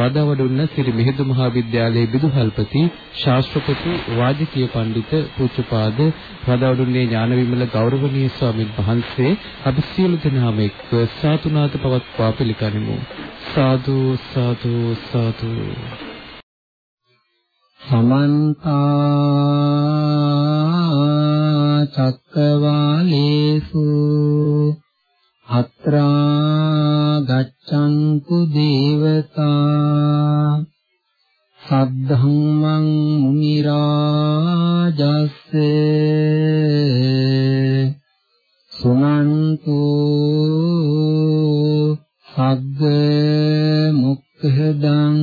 රාදවඩුන්න සිරි මිහිඳු මහා විද්‍යාලයේ විදුහල්පති ශාස්ත්‍රපති වාජකීය පඬිත පූජ්‍යපාද රාදවඩුන්නේ ඥාන විමල ගෞරවනීය ස්වාමීන් වහන්සේ අපි සියලු දෙනාම එක්ව සාතුනාත පවත්වා පිළිගනිමු. සාදු සාදු සාදු. සමන්ත චක්කවාලේසු අත්‍රා ගච්ඡන්තු දේවතා සද්ධම්මං මුනි රාජස්ස සුනන්තු සග්ග මුක්ඛදං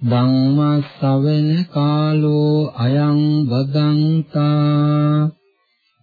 ධම්ම ශ්‍රවණ කාලෝ අයං වදන්තා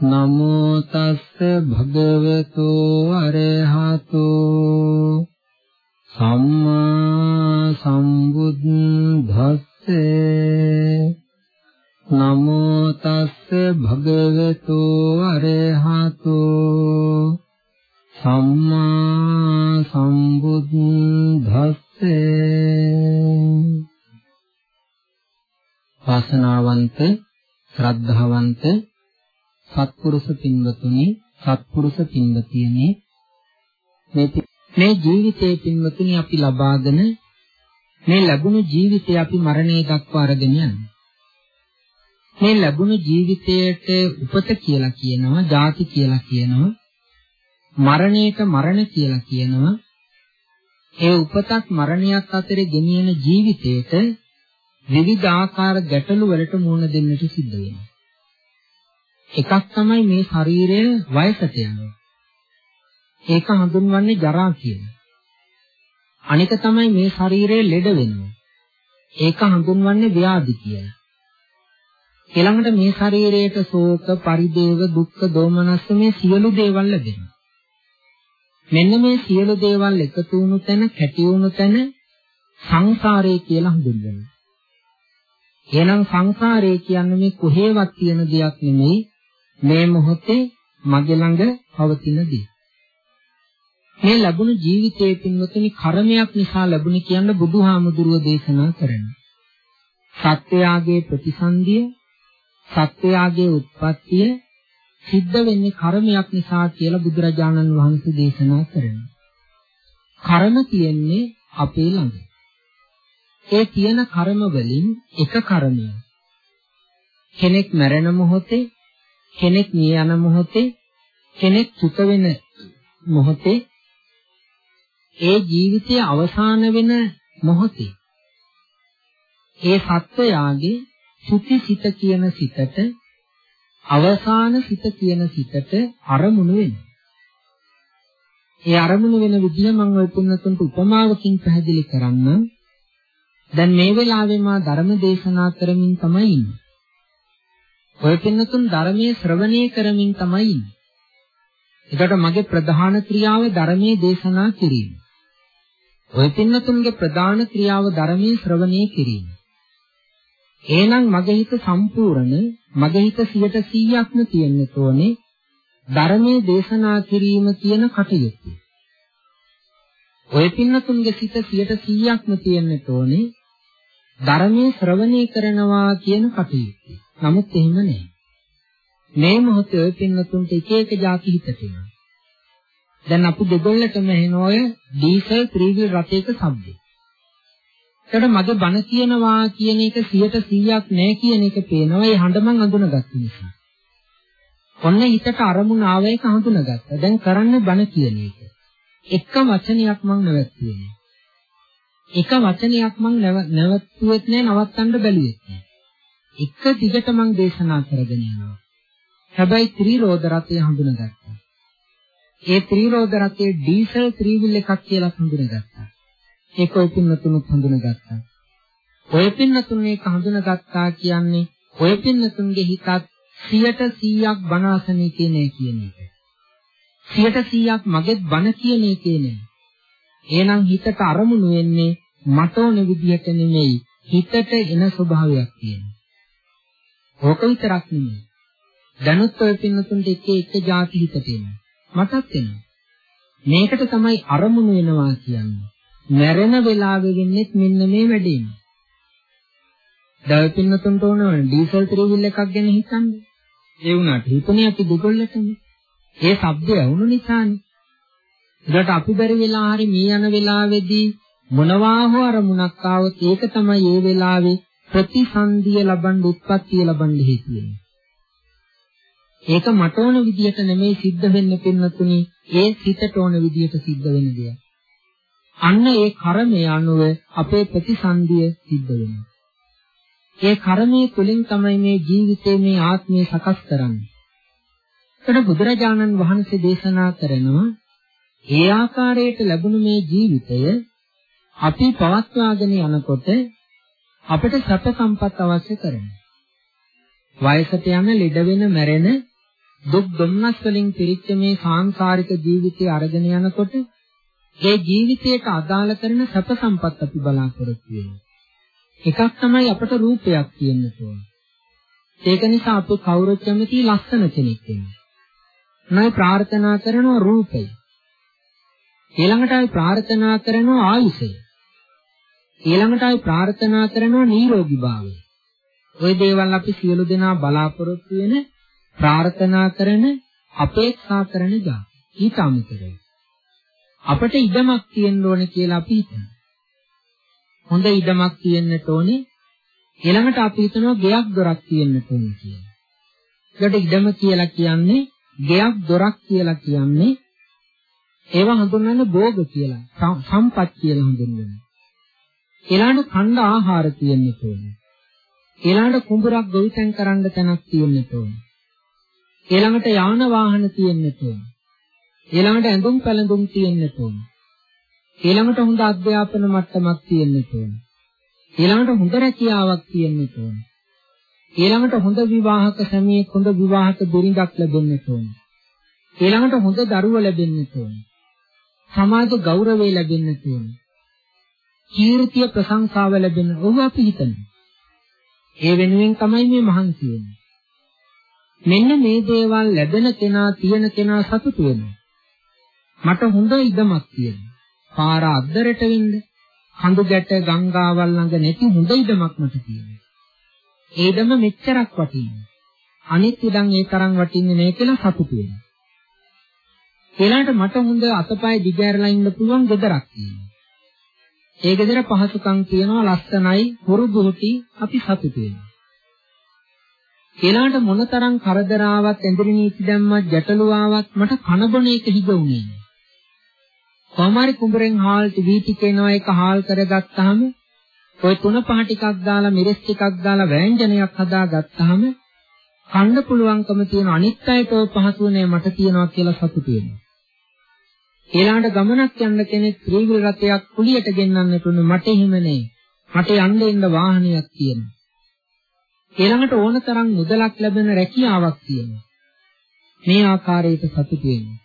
නමෝ තස්ස භගවතු අරහතෝ සම්මා සම්බුද්දස්සේ නමෝ තස්ස භගවතු අරහතෝ සම්මා සම්බුද්දස්සේ. වාසනාවන්ත ශ්‍රද්ධාවන්ත සත්පුරුෂ පින්වතුනි සත්පුරුෂ පින්වතියනි මේ මේ ජීවිතයේ පින්වතුනි අපි ලබාගෙන මේ ලැබුණු ජීවිතය අපි මරණය දක්වා අරගෙන යනවා. මේ ලැබුණු ජීවිතයට උපත කියලා කියනවා ජාති කියලා කියනවා මරණයට මරණ කියලා කියනවා. ඒ උපතක් මරණයක් අතර ගෙනියන ජීවිතයට විවිධ ආකාර ගැටලු වලට මුහුණ දෙන්නට සිද්ධ වෙනවා. එකක් තමයි මේ ශරීරය වයසට යනවා. ඒක හඳුන්වන්නේ ජරා කියලා. අනික තමයි මේ ශරීරය ලෙඩ වෙනවා. ඒක හඳුන්වන්නේ ව්‍යාධි කියලා. ඊළඟට මේ ශරීරයට ශෝක, පරිදේව, දුක්ඛ, දෝමනස්ස මේ සියලු දේවල් ලැබෙනවා. මෙන්න මේ සියලු දේවල් එකතු වුණු තැන, කැටි වුණු තැන සංසාරය කියලා හඳුන්වනවා. එහෙනම් සංසාරය කියන්නේ මේ කොහේවත් තියෙන දෙයක් නෙමෙයි මේ මොහොතේ මගේ ළඟ පවතින දේ. මේ ලැබුණු ජීවිතයේ පින්වතුනි කර්මයක් නිසා ලැබුණේ කියන බුදුහාමුදුරුව දේශනා කරනවා. සත්‍යයාගේ ප්‍රතිසන්දිය, සත්‍යයාගේ උත්පත්තිය සිද්ධ වෙන්නේ කර්මයක් නිසා කියලා බුදුරජාණන් වහන්සේ දේශනා කරනවා. කර්ම තියෙන්නේ අපේ ළඟ. ඒ තියෙන කර්ම වලින් එක කර්මයක්. කෙනෙක් මැරෙන මොහොතේ කෙනෙක් මිය යන මොහොතේ කෙනෙක් චුත වෙන මොහොතේ ඒ ජීවිතයේ අවසාන වෙන මොහොතේ ඒ සත්වයාගේ සුති සිත කියන සිතට අවසාන සිත කියන සිතට අරමුණු වෙනවා. ඒ අරමුණු වෙන විදිහ මම ඔය පුන්නතුන්ට උපමාවකින් පැහැදිලි කරන්නම්. දැන් මේ වෙලාවේ මා ධර්ම දේශනා කරමින් තමයි ඉන්නේ. ඔය පින්නතුන් ධර්මයේ ශ්‍රවණය කරමින් තමයි ඉන්නේ. ඒකට මගේ ප්‍රධාන ක්‍රියාව ධර්මයේ දේශනා කිරීම. ඔය පින්නතුන්ගේ ප්‍රධාන ක්‍රියාව ධර්මයේ ශ්‍රවණය කිරීම. එහෙනම් මගේ හිත සම්පූර්ණ මගේ හිත 100%ක්ම තියෙන්න ඕනේ ධර්මයේ දේශනා කිරීම කියන කටයුත්ත. ඔය පින්නතුන්ගේ සිත 100%ක්ම තියෙන්න ඕනේ ධර්මයේ ශ්‍රවණය කරනවා කියන කටයුත්ත. නමුත් එහෙම නැහැ. මේ මොහොතේ ඔය පින්නතුන්ට එක එක જાති හිතට එනවා. දැන් අපි දෙගොල්ලටම එන ඔය ඩීසල් ත්‍රිවිල් රථයක ශබ්දය. ඒකට මගේ බණ කියනවා කියන එක 100%ක් නෑ කියන එක පේනවා. ඒ හඬ මං අඳුනගත්ත නිසා. ඔන්න හිතට අරමුණ ආව එක හඳුනගත්තා. දැන් කරන්නේ බණ කියන එක. එක වචනයක් මං නැවතුවේ නෑ. එක වචනයක් මං නැවතුවෙත් නෑ නවත්තන්න බැලුවෙත් නෑ. එක දිගට මං දේශනා කරගෙන යනවා. හැබැයි ත්‍රිරෝධ රථය හඳුනගත්තා. ඒ ත්‍රිරෝධ රථයේ ඩීසල් ත්‍රිවිල් එකක් කියලා හඳුනගත්තා. ඒක ඔය පින්නතුනුත් හඳුනගත්තා. ඔය පින්නතුන් ඒක හඳුනගත්තා කියන්නේ ඔය පින්නතුන්ගේ හිතත් 100%ක් බනාසනේ කියන්නේ කියන එක. 100%ක් මගෙත් බන කියන එකේ නේ. එහෙනම් හිතට අරමුණු වෙන්නේ මට ඕන විදිහට නෙමෙයි හිතට එන ස්වභාවයක් තියෙනවා. ඕක විතරක් නෙමෙයි. දැනුත් ඔය පින්නතුන්ට එක එක જાති හිත තියෙනවා. මතක් වෙනවා. මේකට තමයි අරමුණු වෙනවා කියන්නේ. මැරෙන වෙලාවෙ වෙන්නේත් මෙන්න මේ වැඩේම. දැන් පින්නතුන්ට ඕන ඩීසල් ත්‍රිවිල් එකක් ගැන හිතන්නේ. ඒ වුණාට හිතන්නේ අපි දෙගොල්ලටනේ. ඒ શબ્දය වුණු නිසානේ. ඒකට අපි බැරි වෙලා හරි මේ යන වෙලාවේදී මොනවා හෝ අරමුණක් ආවොත් ඒක තමයි ඒ වෙලාවේ ප්‍රතිසන්දිය ලබන්න උත්පත්තිය ලබන්න හේතු වෙන්නේ. ඒක මට ඕන විදියට නෙමෙයි සිද්ධ වෙන්න පින්නතුනි ඒ සිතට ඕන විදියට සිද්ධ වෙන දෙයක්. අන්න ඒ කර්මය අනුව අපේ ප්‍රතිසන්දිය සිද්ධ වෙනවා. ඒ කර්මයේ තුලින් තමයි මේ ජීවිතේ මේ ආත්මය සකස් කරන්නේ. එතන බුදුරජාණන් වහන්සේ දේශනා කරනවා ඒ ආකාරයට ලැබුණු මේ ජීවිතය අපි පවත්වාගෙන යනකොට අපිට සැප සම්පත් අවශ්‍ය කරනවා. වයසට යන ලෙඩ වෙන මැරෙන දුක් දුම්නස් වලින් පිරිච්ච මේ සාංශාරික ජීවිතය අරගෙන යනකොට ඒ ජීවිතයට අදාළ කරන සැප සම්පත් අපි බලාපොරොත්තු වෙනවා. එකක් තමයි අපට රූපයක් තියෙන්න ඕන. ඒක නිසා අපි කවුරුත් කැමති ලස්සන කෙනෙක් වෙන්න. නයි ප්‍රාර්ථනා කරන රූපය. ඊළඟට අපි ප්‍රාර්ථනා කරන ආයුෂය. ඊළඟට අපි ප්‍රාර්ථනා කරනවා නිරෝගී භාවය. ওই දේවල් අපි සියලු දෙනා බලාපොරොත්තු වෙන ප්‍රාර්ථනා කරන අපේක්ෂා කරන දා. ඊට අමතරව අපට ඉඩමක් තියෙන්න ඕනේ කියලා අපි හිතනවා. හොඳ ඉඩමක් තියෙන්නට ඕනේ. ඊළඟට අපි හිතනවා ගෙයක් දොරක් තියෙන්නට ඕනේ කියලා. ඒකට ඉඩම කියලා කියන්නේ ගෙයක් දොරක් කියලා කියන්නේ ඒවා හඳුන්වන්නේ භෝග කියලා. සම්පත් කියලා හඳුන්වනවා. ඊළඟට කණ්ඩ ආහාර තියෙන්න ඕනේ. ඊළඟට කුඹරක් ගොවිතැන් කරන්න තැනක් තියෙන්න ඕනේ. ඊළඟට යාන වාහන තියෙන්න ඕනේ. ඊළඟට ඇඳුම් පැළඳුම් තියෙන්න ඕනේ. ඊළඟට හොඳ අධ්‍යාපන මට්ටමක් තියෙන්න ඕනේ. ඊළඟට හොඳ රැකියාවක් තියෙන්න ඕනේ. ඊළඟට හොඳ විවාහක සමයේ හොඳ විවාහක බිරිඳක් ලැබෙන්න ඕනේ. ඊළඟට හොඳ දරුවෝ ලැබෙන්න ඕනේ. සමාජ ගෞරවය ලැබෙන්න ඕනේ. කීර්තිය ප්‍රශංසාව ලැබෙන ඕව අපි හිතනවා. ඒ වෙනුවෙන් තමයි මේ මහන්සි වෙන්නේ. මෙන්න මේ දේවල් ලැබෙන කෙනා තියෙන කෙනා සතුටු වෙනවා. මට හොඳ ඉඩමක් තියෙනවා. පාර අද්දරට වෙන්න, කඳු ගැට ගංගාවල් ළඟ නැති හොඳ ඉඩමක් මට තියෙනවා. ඒ ඉඩම මෙච්චරක් වටිනවා. අනිත් ඉඩම් ඒ තරම් වටින්නේ නැහැ කියලා සතුටු වෙනවා. ඊළඟට මට හොඳ අතපය දිගහැරලා ඉන්න පුළුවන් ගෙදරක් තියෙනවා. ඒ ගෙදර පහසුකම් තියෙනවා ලස්සනයි හුරුබුහුටි අපි සතුටු වෙනවා. ඊළඟට මොනතරම් කරදර ආවත් ඇඳරි නීති දැම්මත් ගැටලු ආවත් මට කන බොන එක හිතුනේ නෑ. කොමාරි කුඹරෙන් හාල් ටීවී ටික එනවා එක හාල් කරගත්තාම ඔය තුන පහ ටිකක් දාලා මිරිස් ටිකක් දාලා වෑංජනයක් හදාගත්තාම කන්න පුළුවන්කම තියෙන අනිත් අයට ඔය පහසු නෑ මට තියනවා කියලා සතුටු වෙනවා. ඊළඟට ගමනක් යන්න කෙනෙක් ත්‍රිවිල් රථයක් කුලියට ගෙන්නන්නට උනේ මට එහෙම නේ. මට යන්න ඉන්න වාහනයක් තියෙනවා. ඊළඟට ඕනතරම් මුදලක් ලැබෙන රැකියාවක් තියෙනවා. මේ ආකාරයට සතුටු වෙනවා.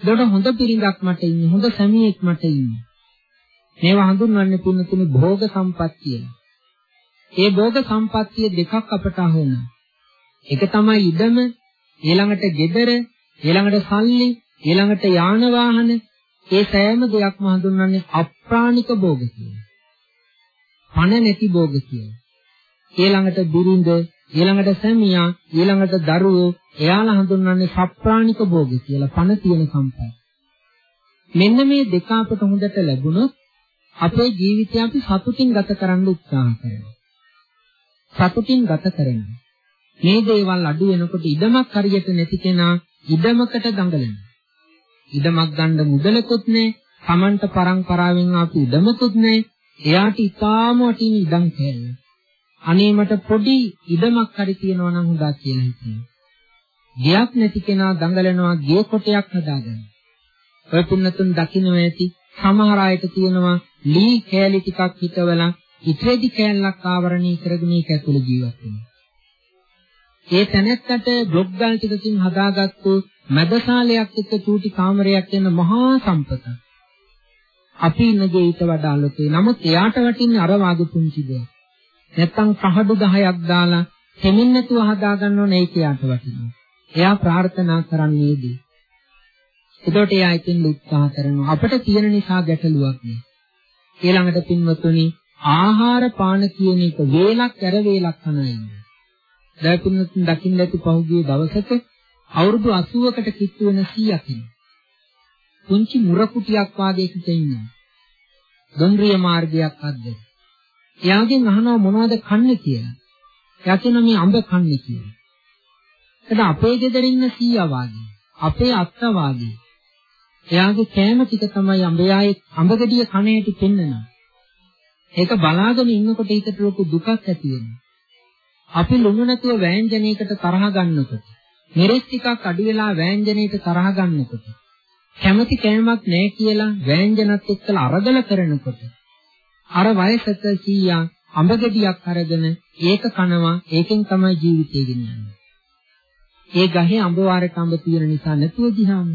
ඒකට හොඳ පිරිඳක් මට ඉන්නේ, හොඳ සැමියෙක් මට ඉන්නේ. මේවා හඳුන්වන්නේ පුණ්‍යතුනි භෝග සම්පත් කියලා. ඒ භෝග සම්පත්තිය දෙකක් අපට අහුණා. එක තමයි ඉඩම, ඊළඟට ගෙදර, ඊළඟට සල්ලි, ඊළඟට යාන වාහන, ඒ සෑම දෙයක්ම හඳුන්වන්නේ අප්‍රාණික භෝග කියලා. පණ නැති භෝග කියලා. ඊළඟට බිරිඳ, ඊළඟට සැමියා, ඊළඟට දරුවෝ, එයාලා හඳුන්වන්නේ සප්‍රාණික භෝග කියලා. පණ තියෙන සම්පත්. මෙන්න මේ දෙක අපට හොඳට ලැබුණොත් අපේ ජීවිතය අපි සතුටින් ගත කරන්න උත්සාහ කරනවා. සතුටින් ගත කරනවා. මේ දේවල් අඩු වෙනකොට ඉඩමක් හරියට නැති කෙනා ඉඩමකට දඟලනවා. ඉඩමක් ගන්න මුදලකුත් නැහැ. Tamanට පරම්පරාවෙන් ආපු ඉඩමකුත් නැහැ. එයාට ඉතාම වටින ඉඩම් කෑල්ල. අනේ මට පොඩි ඉඩමක් හරි තියෙනවා නම් හොඳා කියලා හිතනවා. ගයක් නැති කෙනා දඟලනවා ගේ කොටයක් හදාගන්න. ඔය පුන්නතුන් දකින්න ඇති සමහර අයට තියෙනවා ලී කෑලි ටිකක් හිටවලා ඉතිරෙදි කෑල්ලක් ආවරණය කරගෙන ඒක ඇතුළේ ජීවත් වෙනවා. ඒ තැනැත්තට බ්ලොග් ගල් ටිකකින් හදාගත්තු මැදශාලයක් එක්ක චූටි කාමරයක් යන මහා සම්පතක්. අපි ඉන්නගේ ඊට වඩා ලොකුයි. නමුත් එයාට වටින්නේ අර වාගේ පුංචි දෙයක්. නැත්තම් පහඩු 10ක් දාලා දෙමින් නැතුව හදා ගන්න ඕන ඒක එයාට වටිනවා. එයා ප්‍රාර්ථනා කරන්නේදී. එතකොට එයා ඉතින් උත්සාහ කරනවා. අපිට තියෙන නිසා ගැටලුවක් නෑ. ඊළඟට පින්වතුනි ආහාර පාන කියන එක වේලක් ඇර වේලක් කනවා ඉන්නේ. දැන් පින්වතුන් දකින්න ඇති පහුගිය දවසක අවුරුදු 80කට කිට්ටු වෙන 100ක් ඉන්නවා. පුංචි මුරකුටියක් වාගේ කිට ඉන්නවා. ගම්රිය මාර්ගයක් අද්ද. එයාගෙන් අහනවා මොනවද කන්නේ කියලා. එයා කියනවා මේ අඹ කන්නේ කියලා. එතන අපේ ගෙදර ඉන්න සීයා වාගේ, අපේ අත්තා වාගේ. එයාගේ කෑම ටික තමයි අඹයායේ අඹගඩිය කණේටි පෙන්නනවා. ඒක බලාගෙන ඉන්නකොට හිතට ලොකු දුකක් ඇති වෙනවා. අපි ලුණු නැතුව වෑංජනයකට තරහ ගන්නකොට, මිරිස් ටිකක් අඩු වෙලා වෑංජනයට තරහ ගන්නකොට, කැමති කෑමක් නැහැ කියලා වෑංජනත් එක්කලා අරගල කරනකොට, අර වයසක සීයා අඹගඩියක් අරගෙන ඒක කනවා ඒකෙන් තමයි ජීවිතය ගෙනියන්නේ. ඒ ගහේ අඹ වාරක අඹ තියෙන නිසා නැතුව ගියාම.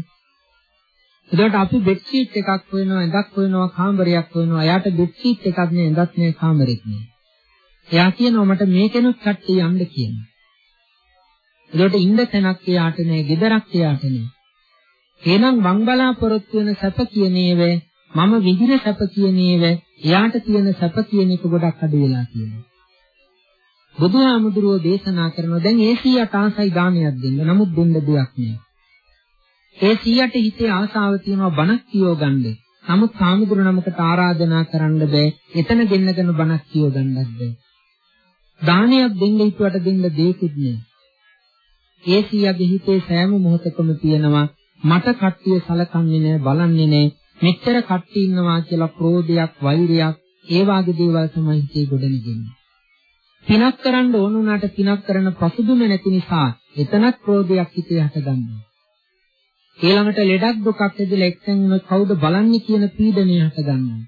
එතකොට අපි බෙඩ් ෂීට් එකක් හොයනවා, ඇඳක් හොයනවා, කාමරයක් හොයනවා. එයාට බෙඩ් ෂීට් එකක් නෑ, ඇඳක් නෑ, කාමරෙක් නෑ. එයා කියනවා මට මේකෙනුත් කට්ටිය යන්න කියනවා. එතකොට ඉන්න තැනක් එයාට නෑ, ගෙදරක් එයාට නෑ. එහෙනම් මං බලාපොරොත්තු වෙන සැප කියන ඒවා මම විඳින සැප කියන ඒවා එයාට තියෙන සැප කියන එක ගොඩක් අඩු වෙලා තියෙනවා. බුදුහාමුදුරුවෝ දේශනා කරනවා දැන් ඒ 100ට ආසයි දානයක් දෙන්න. නමුත් දෙන්න දෙයක් නෑ. ඒ 100ට හිතේ ආසාව තියෙනවා බණක් කියව ගන්න. නමුත් සාමුදුරු නමකට ආරාධනා කරන්න බෑ. එතන දෙන්නගෙන බණක් කියව ගන්නත් බෑ. දානයක් දෙන්න හිතුවට දෙන්න දෙයක්වත් නෑ. ඒ 100ගේ හිතේ සෑම මොහොතකම තියෙනවා මට කට්ටිය සලකන්නේ නෑ බලන්නේ නෑ මෙච්චර කට්ටිය ඉන්නවා කියලා ක්‍රෝධයක් වෛරයක් ඒ වාගේ දේවල් තමයි හිතේ ගොඩනගෙන්නේ. පිනක් කරන්න ඕන උනාට පිනක් කරන පසුබිම නැති නිසා එතනත් ක්‍රෝධයක් හිතේ හටගන්නවා. ඊළඟට ලෙඩක් දුකක් ඇදලා එක්තෙන් කවුද බලන්නේ කියන පීඩනය හටගන්නවා.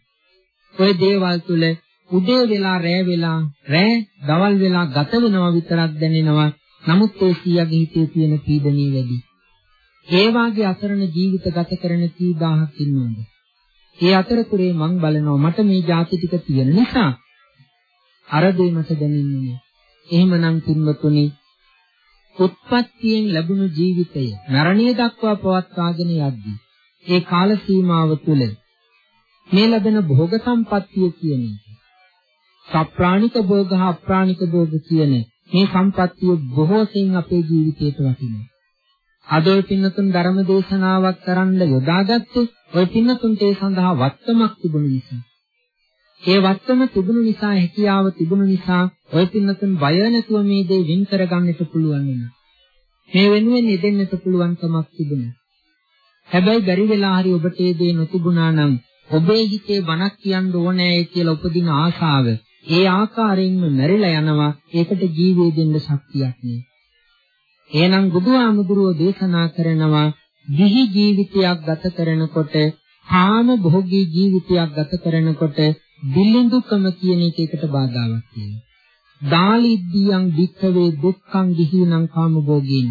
ওই දේවල් තුල උදේ වෙලා රෑ වෙලා රෑ දවල් වෙලා ගත වෙනවා විතරක් දැනෙනවා. නමුත් ඒ සියගේ හිතේ තියෙන පීඩනිය වැඩි. ඒ වාගේ අසරණ ජීවිත ගත කරන කී දහහක් ඉන්නවද? ඒ අතරතුරේ මං බලනවා මට මේ જાති ටික තියෙන නිසා අර දේ මට දැනෙන්නේ නෑ. එහෙමනම් පින්වතුනි උත්පත්තියෙන් ලැබුණු ජීවිතය මරණය දක්වා පවත්වාගෙන යද්දී ඒ කාල සීමාව තුළ මේ ලැබෙන භෝග සම්පත්තිය කියන එක සප්‍රාණික භෝග හා අප්‍රාණික භෝග කියන මේ සම්පත්තිය බොහෝ සෙයින් අපේ ජීවිතයට වටිනවා. අද ඔය පින්නතුන් ධර්ම දේශනාවක් කරන්න යොදාගත්තේ ඔය පින්නතුන්ට ඒ සඳහා වත්තමක් තිබුණු නිසා. ඒ වත්තම තිබුණු නිසා හැකියාව තිබුණු නිසා ඔය පින්නතුන් බය නැතුව මේ දේ වින් කරගන්නට පුළුවන් වෙනවා. මේ වෙනුවෙන් යෙදෙන්නට පුළුවන්කමක් තිබුණා. හැබැයි බැරි වෙලා හරි ඔබට ඒ දේ නොතිබුණා නම් ඔබේ හිතේ බණක් කියන්න ඕනේ කියලා උපදින ආශාව ඒ ආකාරයෙන්ම මැරිලා යනවා. ඒකට ජීවය දෙන්න ශක්තියක් නෑ. එහෙනම් බුදුහාමුදුරුවෝ දේශනා කරනවා දිහි ජීවිතයක් ගත කරනකොට කාම භෝගී ජීවිතයක් ගත කරනකොට දිලිඳුකම කියන එකකට බාධාවක් තියෙනවා. දාලිද්දියං වික්ඛවේ දුක්ඛං ගිහිනං කාමභෝගීන.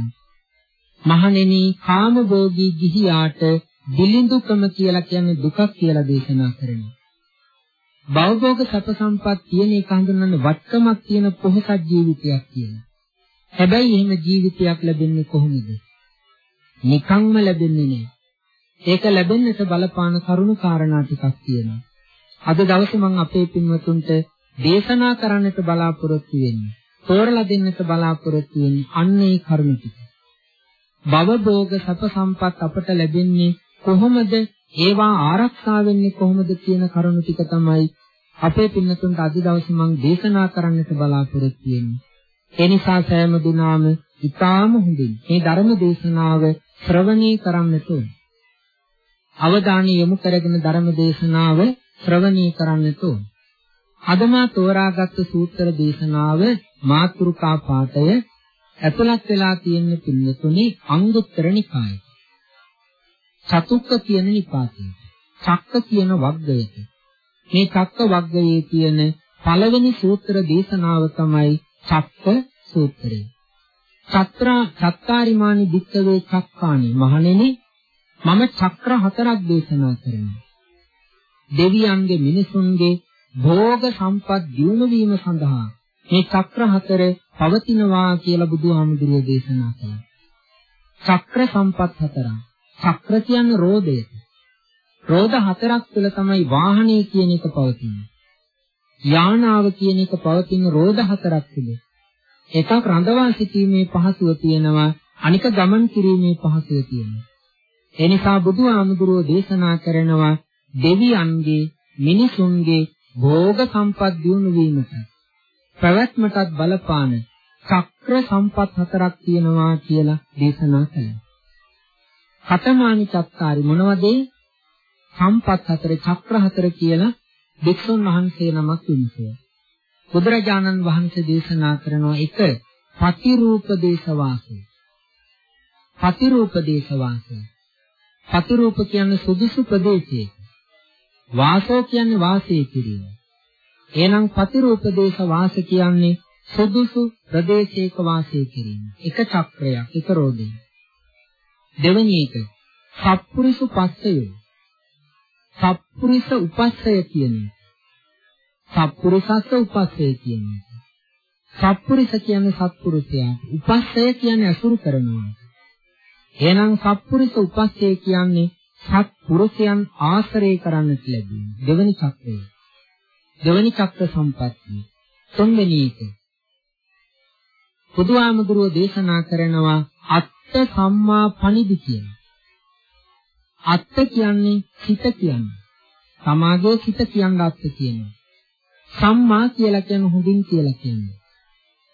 මහණෙනි කාමභෝගී ගිහියාට දිලිඳුකම කියලා කියන්නේ දුකක් කියලා දේශනා කරනවා. භවභෝග සැප සම්පත් තියෙන එක හඳුන්වන්නේ වත්කමක් තියෙන පොහසත් ජීවිතයක් කියලා. හැබැයි එහෙම ජීවිතයක් ලැබෙන්නේ කොහොමද? නිකම්ම ලැබෙන්නේ නෑ. ඒක ලැබෙන්නට බලපාන කරුණු කාරණා ටිකක් තියෙනවා. අද දවසේ මම අපේ පින්වතුන්ට දේශනා කරන්නට බලාපොරොත්තු වෙන්නේ. තෝරලා දෙන්නට බලාපොරොත්තු වෙන්නේ අන්න ඒ කරුණු ටික. භවභෝග සැප සම්පත් අපට ලැබෙන්නේ කොහොමද? ඒවා ආරක්ෂා වෙන්නේ කොහොමද කියන කරුණු ටික තමයි අපේ පින්නතුන්ට අද දවසේ මම දේශනා කරන්නට බලාපොරොත්තු වෙන්නේ. ඒ නිසා සෑම දිනාම ඊටාම හොඳින් මේ ධර්ම දේශනාව ශ්‍රවණය කරන්නට ඕන. අවධානය යොමු කරගෙන ධර්ම දේශනාව ශ්‍රවණය කරන්නට ඕන. අද මා තෝරාගත් සූත්‍ර දේශනාව මාතෘකා පාඨය ඇතුළත් වෙලා තියෙන පින්නතුනේ අංගුත්තර නිකායේ. චතුක්ක කියන නිපාතයේ. චක්ක කියන වග්ගයට. මේ චක්ක වග්ගයේ තියෙන පළවෙනි සූත්‍ර දේශනාව තමයි චක්ක සූත්‍රය. චත්‍රා චත්තාරිමානි වික්කවේ චක්කානි මහණෙනි මම චක්‍ර හතරක් දේශනා කරනවා. දෙවියන්ගේ මිනිසුන්ගේ භෝග සම්පත් දියුණු වීම සඳහා මේ චක්‍ර හතර පවතිනවා කියලා බුදුහාමුදුරුවෝ දේශනා කළා. චක්‍ර සම්පත් හතරක්. චක්‍ර කියන්නේ රෝදය. රෝද හතරක් තුළ තමයි වාහනය කියන එක පවතින්නේ. යානාව කියන එක පවතින රෝද හතරක් තුළ. එකක් රඳවා සිටීමේ පහසුව තියෙනවා අනික ගමන් කිරීමේ පහසුව තියෙනවා. ඒ නිසා බුදුහාමුදුරුවෝ දේශනා කරනවා දෙවියන්ගේ මිනිසුන්ගේ භෝග සම්පත් දිනු වීමට පැවැත්මටත් බලපාන චක්‍ර සම්පත් හතරක් තියෙනවා කියලා දේශනා කළා. කතමානි චක්කාරි මොනවද සම්පත් හතර චක්‍ර හතර කියලා වික්ෂුන් වහන්සේ නමක් විමසුවා. බුදුරජාණන් වහන්සේ දේශනා කරනවා එක පතිරූප දේශවාසය. පතිරූප දේශවාසය. පතිරූප කියන්නේ සුදුසු ප්‍රදේශයක. වාසෝ කියන්නේ වාසය කිරීම. එහෙනම් පතිරූපදේශ වාස කියන්නේ සුදුසු ප්‍රදේශයක වාසය කිරීම. එක චක්‍රයක්, එක රෝදයක්. දෙවෙනි එක සත්පුරුෂ පස්සය. සත්පුරුෂ උපස්සය කියන්නේ. සත්පුරුෂස්ස උපස්සය කියන්නේ. සත්පුරුෂ කියන්නේ සත්පුරුෂයා. උපස්සය කියන්නේ අසුරු කරනවා. එහෙනම් සත්පුරුෂ උපස්සය කියන්නේ සත්පුරුෂයන් ආශ්‍රය කරන්නට ලැබීම. දෙවෙනි චක්‍රය. දෙවෙනි චක්‍ර සම්පත්තිය. තුන්වෙනි එක. බුදුආමදුරෝ දේශනා කරනවා අත්ත සම්මා පණිදි කියන. අත්ත කියන්නේ සිත කියන්නේ. සමාගයේ සිත කියන්නේ අත්ත කියනවා. සම්මා කියලා කියන්නේ හොඳින් කියලා කියන්නේ.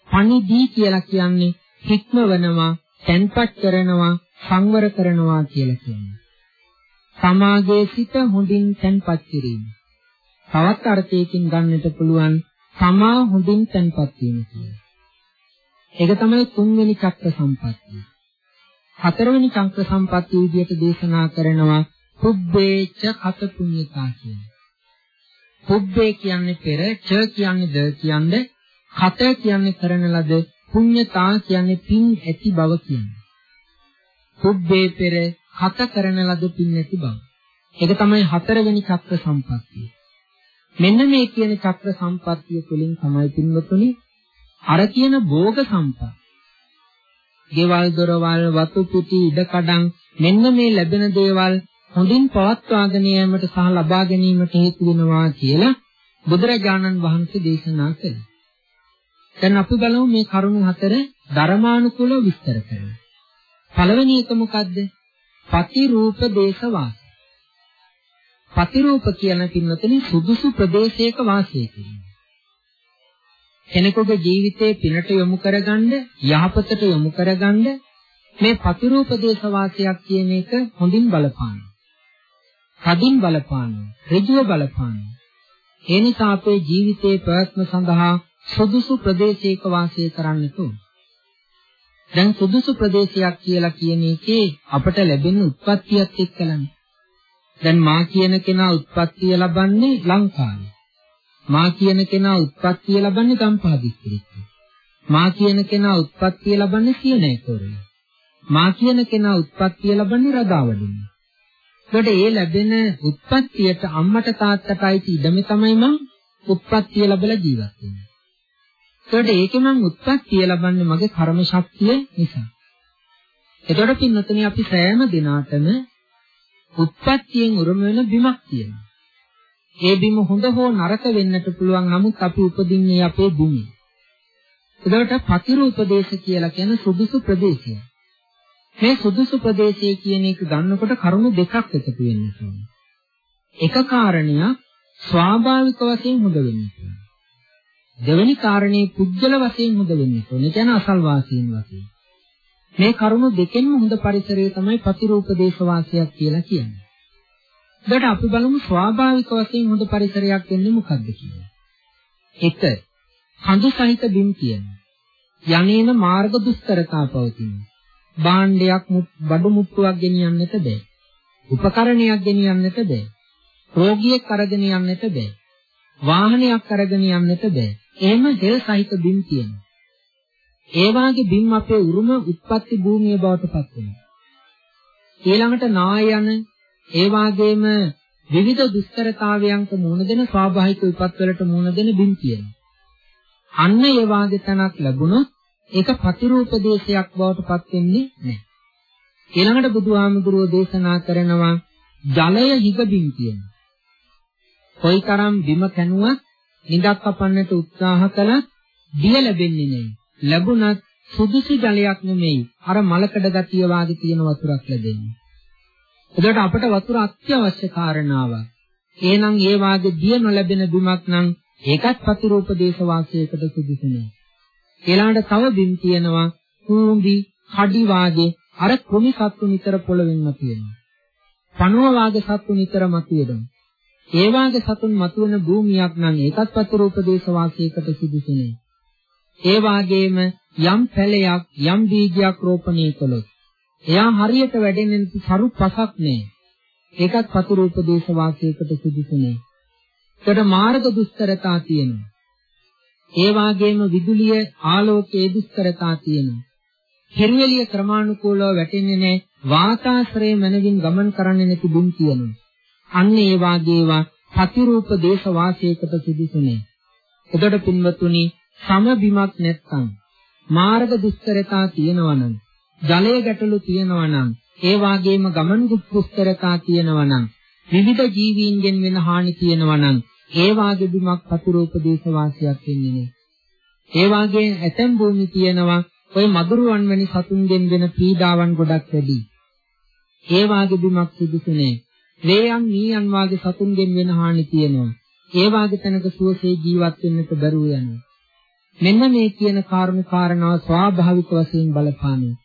පණිදි කියලා කියන්නේ හික්මවනවා, තැන්පත් කරනවා, සංවර කරනවා කියලා කියන්නේ. සමාගයේ සිත හොඳින් තැන්පත් කිරීම. තවත් අර්ථයකින් ගන්නට පුළුවන් සමා හොඳින් තැන්පත් වීම කියලා. ඒක තමයි තුන්වෙනි චක්‍ර සම්පත්තිය. හතරවෙනි චක්‍ර සම්පත්තිය විදිහට දේශනා කරනවා පුබ්බේච කත පුඤ්ඤතා කියන්නේ. පුබ්බේ කියන්නේ පෙර, ච කියන්නේ ද කියන්නේ, කත කියන්නේ කරන ලද, පුඤ්ඤතා කියන්නේ පින් ඇති බව කියන්නේ. පුබ්බේ පෙර කත කරන ලද පින් ඇති බව. ඒක තමයි හතරවෙනි චක්‍ර සම්පත්තිය. මෙන්න මේ කියන චක්‍ර සම්පත්තිය තුළින් තමයි පින්වතුනි අර කියන භෝග සම්පත්. ගෙවල් දොරවල් වතු පුටි ඉඩකඩම් මෙන්න මේ ලැබෙන දේවල් හොඳින් පවත්වාගෙන යාමට සහ ලබා ගැනීමට හේතු වෙනවා කියලා බුදුරජාණන් වහන්සේ දේශනා කළා. දැන් අපි බලමු මේ කරුණු හතර ධර්මානුකූලව විස්තර කරලා. පළවෙනි එක මොකද්ද? පතිරූප දේශවාස. පතිරූප කියන පින්නතනේ සුදුසු ප්‍රදේශයක වාසය කිරීම. කෙනෙකුගේ ජීවිතේ පිනට යොමු කරගන්න, යහපතට යොමු කරගන්න මේ පතිරූප දේශ වාසයක් කියන එක හොඳින් බලපානවා. කදින් බලපානවා, ඍජුව බලපානවා. ඒ නිසා අපේ ජීවිතේ ප්‍රයත්න සඳහා සුදුසු ප්‍රදේශයක වාසය කරන්නට ඕන. දැන් සුදුසු ප්‍රදේශයක් කියලා කියන එකේ අපට ලැබෙන උත්පත්තියත් එක්කලනේ. දැන් මා කියන කෙනා උත්පත්තිය ලබන්නේ ලංකාවේ. මා කියන කෙනා උත්පත්තිය ලබන්නේ ගම්පහ දිස්ත්‍රික්කයේ. මා කියන කෙනා උත්පත්තිය ලබන්නේ සියනෑකෝරේ. මා කියන කෙනා උත්පත්තිය ලබන්නේ රදාවඩින්නේ. ඒකට ඒ ලැබෙන උත්පත්තියට අම්මට තාත්තට අයිති ඉඩම තමයි මම උත්පත්තිය ලැබලා ජීවත් වෙන්නේ. ඒකට ඒකේ මම උත්පත්තිය ලබන්නේ මගේ කර්ම ශක්තිය නිසා. එතකොට පින්නතුනි අපි සෑම දිනාටම උත්පත්තියෙන් උරුම වෙන බිමක් තියෙනවා. ඒ බිම හොඳ හෝ නරක වෙන්නට පුළුවන් නමුත් අපි උපදින්නේ අපේ භූමියේ. එතකොට පතිරූපදේශ කියලා කියන සුදුසු ප්‍රදේශය. මේ සුදුසු ප්‍රදේශය කියන එක ගන්නකොට කරුණු දෙකක් එකතු වෙන්න එක කාරණයක් ස්වාභාවික වශයෙන් හොඳ වෙන්න දෙවෙනි කාරණේ පුද්ගල වශයෙන් හොඳ වෙන්න ඕනේ. කියන අසල් වාසීන් වශයෙන්. මේ කරුණු දෙකෙන්ම හොඳ පරිසරය තමයි ප්‍රතිරූප දේශ වාසයක් කියලා කියන්නේ. ඊට අපි බලමු ස්වාභාවික වශයෙන් හොඳ පරිසරයක් වෙන්නේ මොකද්ද කියලා. එක කඳු සහිත බිම් කියන්නේ. යන්නේන මාර්ග දුස්තරතා පවතින. භාණ්ඩයක් බඩු මුට්ටුවක් ගෙනියන්නට බෑ. උපකරණයක් ගෙනියන්නට බෑ. රෝගියෙක් අරගෙන යන්නට බෑ. වාහනයක් අරගෙන යන්නට බෑ. එහෙම හෙල් සහිත බිම් තියෙනවා. ඒ වාගේ බිම් අපේ උරුම උත්පත්ති භූමිය බවට පත් වෙනවා. ඊළඟට නායන ඒ වාගේම විවිධ දුෂ්කරතාවයන්ට මුහුණ දෙන ස්වාභාවික විපත් වලට මුහුණ දෙන බිම් තියෙනවා. අන්න ඒ වාගේ තැනක් ලැබුණොත් ඒක ප්‍රතිරූප දේශයක් බවට පත් වෙන්නේ නැහැ. ඊළඟට බුදුහාමුදුරුවෝ දේශනා කරනවා ජලය හිගබින් කියනවා. කොයිතරම් බිම කැණුවත් නිදක් කපන්නට උත්සාහ කළත් දිය ලැබෙන්නේ නැහැ. ලැබුණත් සුදුසු ජලයක් නෙමෙයි. අර මලකඩ ගතිය වාගේ තියෙන වතුරක් ලැබෙන්නේ. එතකොට අපට වතුර අත්‍යවශ්‍ය කාරණාවක්. එහෙනම් ඒ වාගේ දිය නොලැබෙන බිමක් නම් ඒකත් ප්‍රතිරූප දේශ වාසයකට සුදුසු නෑ. ඊළඟට තව බිම් තියෙනවා කූඹි, කඩි වාගේ අර කුමි සත්තු නිතර පොළවෙන්ම තියෙනවා. පණුව වාගේ සත්තු නිතර මතුවෙනවා. ඒ වාගේ සතුන් මතුවෙන භූමියක් නම් ඒකත් ප්‍රතිරූප දේශ වාසයකට සුදුසු නෑ. ඒ වාගේම යම් පැලයක් යම් බීජයක් රෝපණය කළොත් එයා හරියට වැඩෙන්නේ නැති සරු පසක් නෑ. ඒකත් පතුරූප දේශ වාසයකට සුදුසු නෑ. ඒකට මාර්ග දුස්තරතා තියෙනවා. ඒ වාගේම විදුලිය ආලෝකයේ දුස්තරතා තියෙනවා. හිරියලිය ක්‍රමානුකූලව වැටෙන්නේ නෑ. වාතාශ්‍රයේ මනවින් ගමන් කරන්නේ නැති දුම් තියෙනවා. අන්න ඒ වාගේවා පතිරූප දේශ වාසයකට සුදුසු නෑ. එතකොට පින්වතුනි සම බිමක් නැත්නම් මාර්ග දුස්තරතා තියෙනවා නම් ජලය ගැටලු තියෙනවා නම් ඒ වාගේම ගමන් දුස්තරතා තියෙනවා නම් විවිධ ජීවීන්ගෙන් වෙන හානි තියෙනවා නම් ඒ වාගේ බිමක් පතුරෝපදේශ වාසියක් වෙන්නේ නැහැ. ඒ වාගේ ඇතැම් භූමි තියෙනවා ওই මදුරුවන් වැනි සතුන්ගෙන් වෙන පීඩාවන් ගොඩක් වැඩි. ඒ වාගේ බිමක් සුදුසු නැහැ. වේයන් මීයන් වාගේ සතුන්ගෙන් වෙන හානි තියෙනවා. ඒ වාගේ තැනක සුවසේ ජීවත් වෙන්නට බැරුව යනවා. මෙන්න මේ කියන කාරණා කාරණාව ස්වාභාවික වශයෙන් බලපානවා.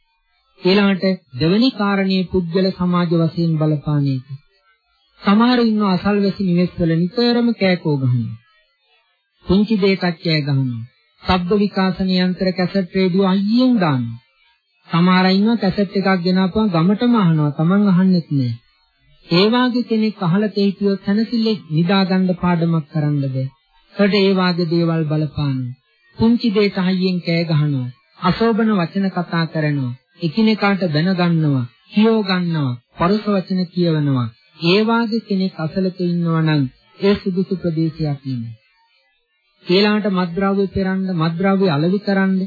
ඊළඟට දෙවෙනි කාරණේ පුද්ගල සමාජ වශයෙන් බලපාන එක. සමහර ඉන්න අසල්වැසි නිවෙස්වල නිතරම කෑකෝ ගහනවා. පුංචි දෙයකට කෑ ගහනවා. ශබ්ද විකාශන යන්ත්‍ර කැසට් රේඩියෝ අයියෙන් දානවා. සමහර අය ඉන්නවා කැසට් එකක් ගෙනාපුවම ගමටම අහනවා. Taman අහන්නෙත් නෑ. ඒ වාගේ කෙනෙක් අහලා තේහිතියොත් තනසිල්ලේ නිදාගන්න පාඩමක් කරන්න බෑ. ඒකට ඒ වාගේ දේවල් බලපානවා. පුංචි දෙයක අයියෙන් කෑ ගහනවා. අශෝභන වචන කතා කරනවා. එකිනෙකාට බැන ගන්නවා, කියෝ ගන්නවා, පරුස වචන කියවනවා. ඒ වාගේ කෙනෙක් අසලක ඉන්නවා නම් ඒ සුදුසු ප්‍රදේශයක් නෙමෙයි. ඊළඟට මත්ද්‍රව්‍ය පෙරන්න, මත්ද්‍රව්‍ය අලෙවි කරන්න,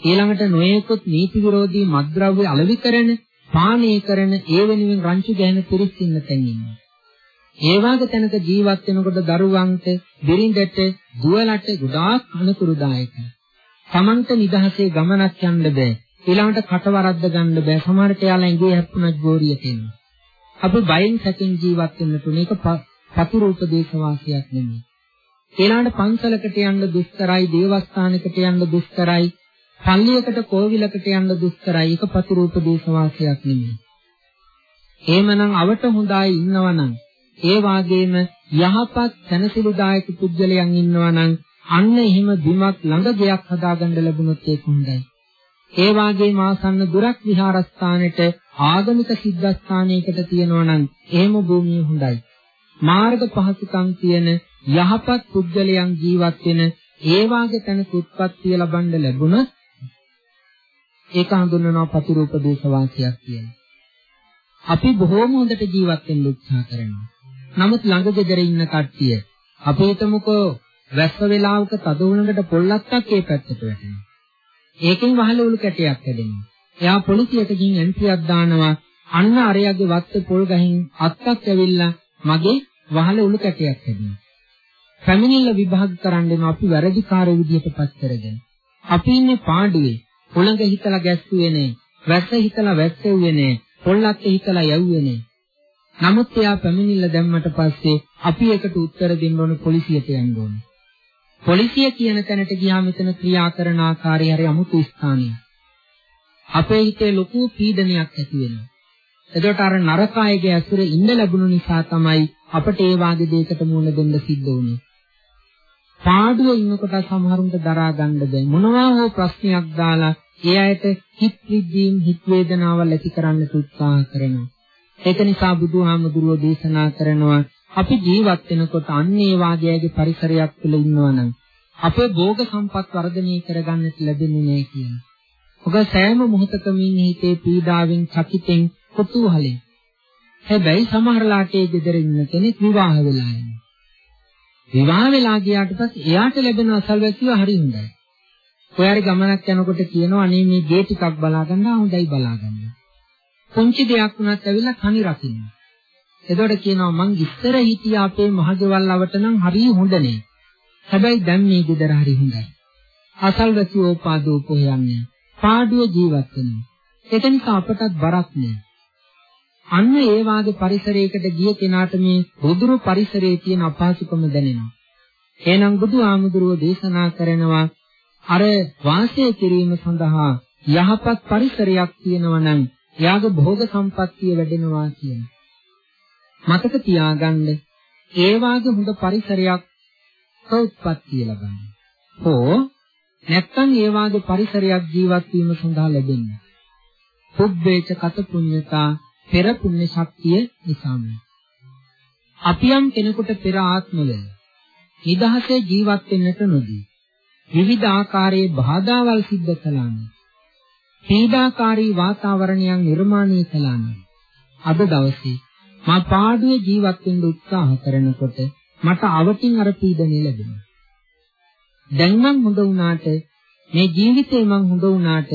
ඊළඟට නොයෙකුත් නීති විරෝධී මත්ද්‍රව්‍ය අලෙවි කරන, පානය කරන, ඒ වෙනුවෙන් රංචු ගැහෙන පිරිස් ඉන්න තැන් ඉන්නවා. ඒ වාගේ තැනක ජීවත් වෙනකොට දරුවන්ට, බිරිඳට, දුවලට ගොඩාක් අනුකූලදායකයි. Tamanta නිදහසේ ගමනක් යන්න බෑ. ඊළඟට කටවරද්ද ගන්න බෑ. සමහරට යාලා ඉංග්‍රීසි හැප්පුණත් ගෝරිය තියෙනවා. අපි බයෙන් සැකෙන් ජීවත් වෙන්න තුනේ ඒක පතුරූප දේශ වාසියක් නෙමෙයි. ඊළඟට පන්සලකට යන්න දුෂ්කරයි, දේවස්ථානයකට යන්න දුෂ්කරයි, පල්ලියකට කෝවිලකට යන්න දුෂ්කරයි. ඒක පතුරූප දේශ වාසියක් නෙමෙයි. එහෙමනම් අවට හොඳයි ඉන්නවනම් ඒ වාගේම යහපත් සැනසෙලිදායක පුද්ගලයන් ඉන්නවනම් අන්න එහෙම බිමක් ළඟ ගයක් හදාගන්න ලැබුණොත් ඒක හොඳයි. ඒ වාගේම ආසන්න දුරක් විහාරස්ථානෙට ආගමික සිද්ධාස්ථානයකට තියෙනවා නම් එහෙම භූමිය හොඳයි. මාර්ග පහසුකම් තියෙන යහපත් පුද්ගලයන් ජීවත් වෙන ඒ වාගේ තැනක උත්පත්ති ලබන්න ලැබුණොත් ඒක හඳුන්වනවා ප්‍රතිරූප දේශ වාසියක් කියලා. අපි බොහෝම හොඳට ජීවත් වෙන්න උත්සාහ කරනවා. නමුත් ළඟ ගෙදර ඉන්න කට්ටිය අපි හිතමුකෝ වැස්ස වේලාවක තද වුණකට පොල්ලත්තක් ඒ පැත්තට වැටෙනවා. ඒකෙන් වහල උළු කැටයක් හැදෙනවා. එයා පොලිසියට ගිහින් එන්ට්‍රියක් දානවා. අන්න අරයාගේ වත්තේ පොල් ගහින් අත්තක් ඇවිල්ලා මගේ වහල උළු කැටයක් හැදෙනවා. පැමිණිල්ල විභාග කරන්න අපි වැරදිකාරය විදිහට පත් කරගෙන. අපි ඉන්නේ පාඩුවේ. පොළඟ හිතලා ගැස්සුවේ නෑ. වැස්ස හිතලා වැස්සෙව්වේ නෑ. පොල්ලත් හිතලා යව්වේ නෑ. නමුත් එයා පැමිණිල්ල දැම්මට පස්සේ අපි ඒකට උත්තර දෙන්න ඕන පොලිසියට යන්න ඕනේ. පොලිසිය කියන තැනට ගියාම එතන ක්‍රියා කරන ආකාරය හරි අමුතු ස්ථානයක්. අපේ හිතේ ලොකු පීඩනයක් ඇති වෙනවා. එතකොට අර නරකායගේ ඇසුරේ ඉන්න ලැබුණු නිසා තමයි අපට ඒ වාගේ දෙයකට මුහුණ දෙන්න සිද්ධ වුනේ. පාඩුවේ ඉන්නකොට සමහරුන්ට දරා ගන්න බැහැ. මොනවා හෝ ප්‍රශ්නයක් දාලා ඒ අයට හිත් විද්දීම් හිත් වේදනාවල් ඇති කරන්න උත්සාහ කරනවා. ඒක නිසා බුදුහාමුදුරුවෝ දේශනා කරනවා අපි ජීවත් වෙනකොට අන්න ඒ වාගේගේ පරිසරයක් තුළ ඉන්නවනම් අපේ භෝග සම්පත් වර්ධනය කරගන්නට ලැබෙන්නේ නැහැ කියන. ඔබ සෑම මොහොතකම ඉන්නේ හිතේ පීඩාවෙන්, චකිතෙන්, කුතුහලෙන්. හැබැයි සමහරලාට ඒ ගෙදර ඉන්න කෙනෙක් විවාහ වෙලා යනවා. විවාහ වෙලා ගියාට පස්සේ එයාට ලැබෙන අසල්වැසියව හරි හොඳයි. ඔයාරි ගමනක් යනකොට කියනවා අනේ මේ ගේ ටිකක් බලා ගන්න හොඳයි බලා ගන්න. පුංචි දෙයක් වුණත් ඇවිල්ලා කනි රකින්න. එතකොට කියනවා මං ඉස්සර හිටියා අපේ මහගෙවල් අවට නම් හරි හොඳ නේ. හැබැයි දැන් මේ ගෙදර හරි හොඳයි. අසල්වැසියෝ පාදෝප හොයන්නේ. පාඩුවේ ජීවත් වෙනවා. ඒක නිසා අපටත් බරක් නෑ. අන්න ඒ වාගේ පරිසරයකට ගිය කෙනාට මේ රුදුරු පරිසරයේ තියෙන අපහසුකම දැනෙනවා. එහෙනම් බුදු ආමුදුරෝ දේශනා කරනවා අර වාසය කිරීම සඳහා යහපත් පරිසරයක් තියෙනවා නම් එයාගේ භෝග සම්පත්තිය වැඩෙනවා කියන. මතක තියාගන්න ඒ වාගේ හොඳ පරිසරයක් උත්පත්තිය ලබන්න. හෝ නැත්තම් ඒ වාගේ පරිසරයක් ජීවත් වීම සඳහා ලැබෙන්නේ. පුබ්බේච කත පුඤ්ඤතා පෙර පුණ්‍ය ශක්තිය නිසාම. අපි යම් කෙනෙකුට පෙර ආත්මවල නිදහසේ ජීවත් වෙන්නට නොදී විවිධ ආකාරයේ බාධාවල් සිද්ධ කළාම පීඩාකාරී වාතාවරණයක් නිර්මාණය කළාම අද දවසේ මා පාඩුවේ ජීවත් වෙන්න උත්සාහ කරනකොට මට අවටින් අර පීඩනය ලැබෙනවා. දැන් මං හොඳ වුණාට මේ ජීවිතේ මං හොඳ වුණාට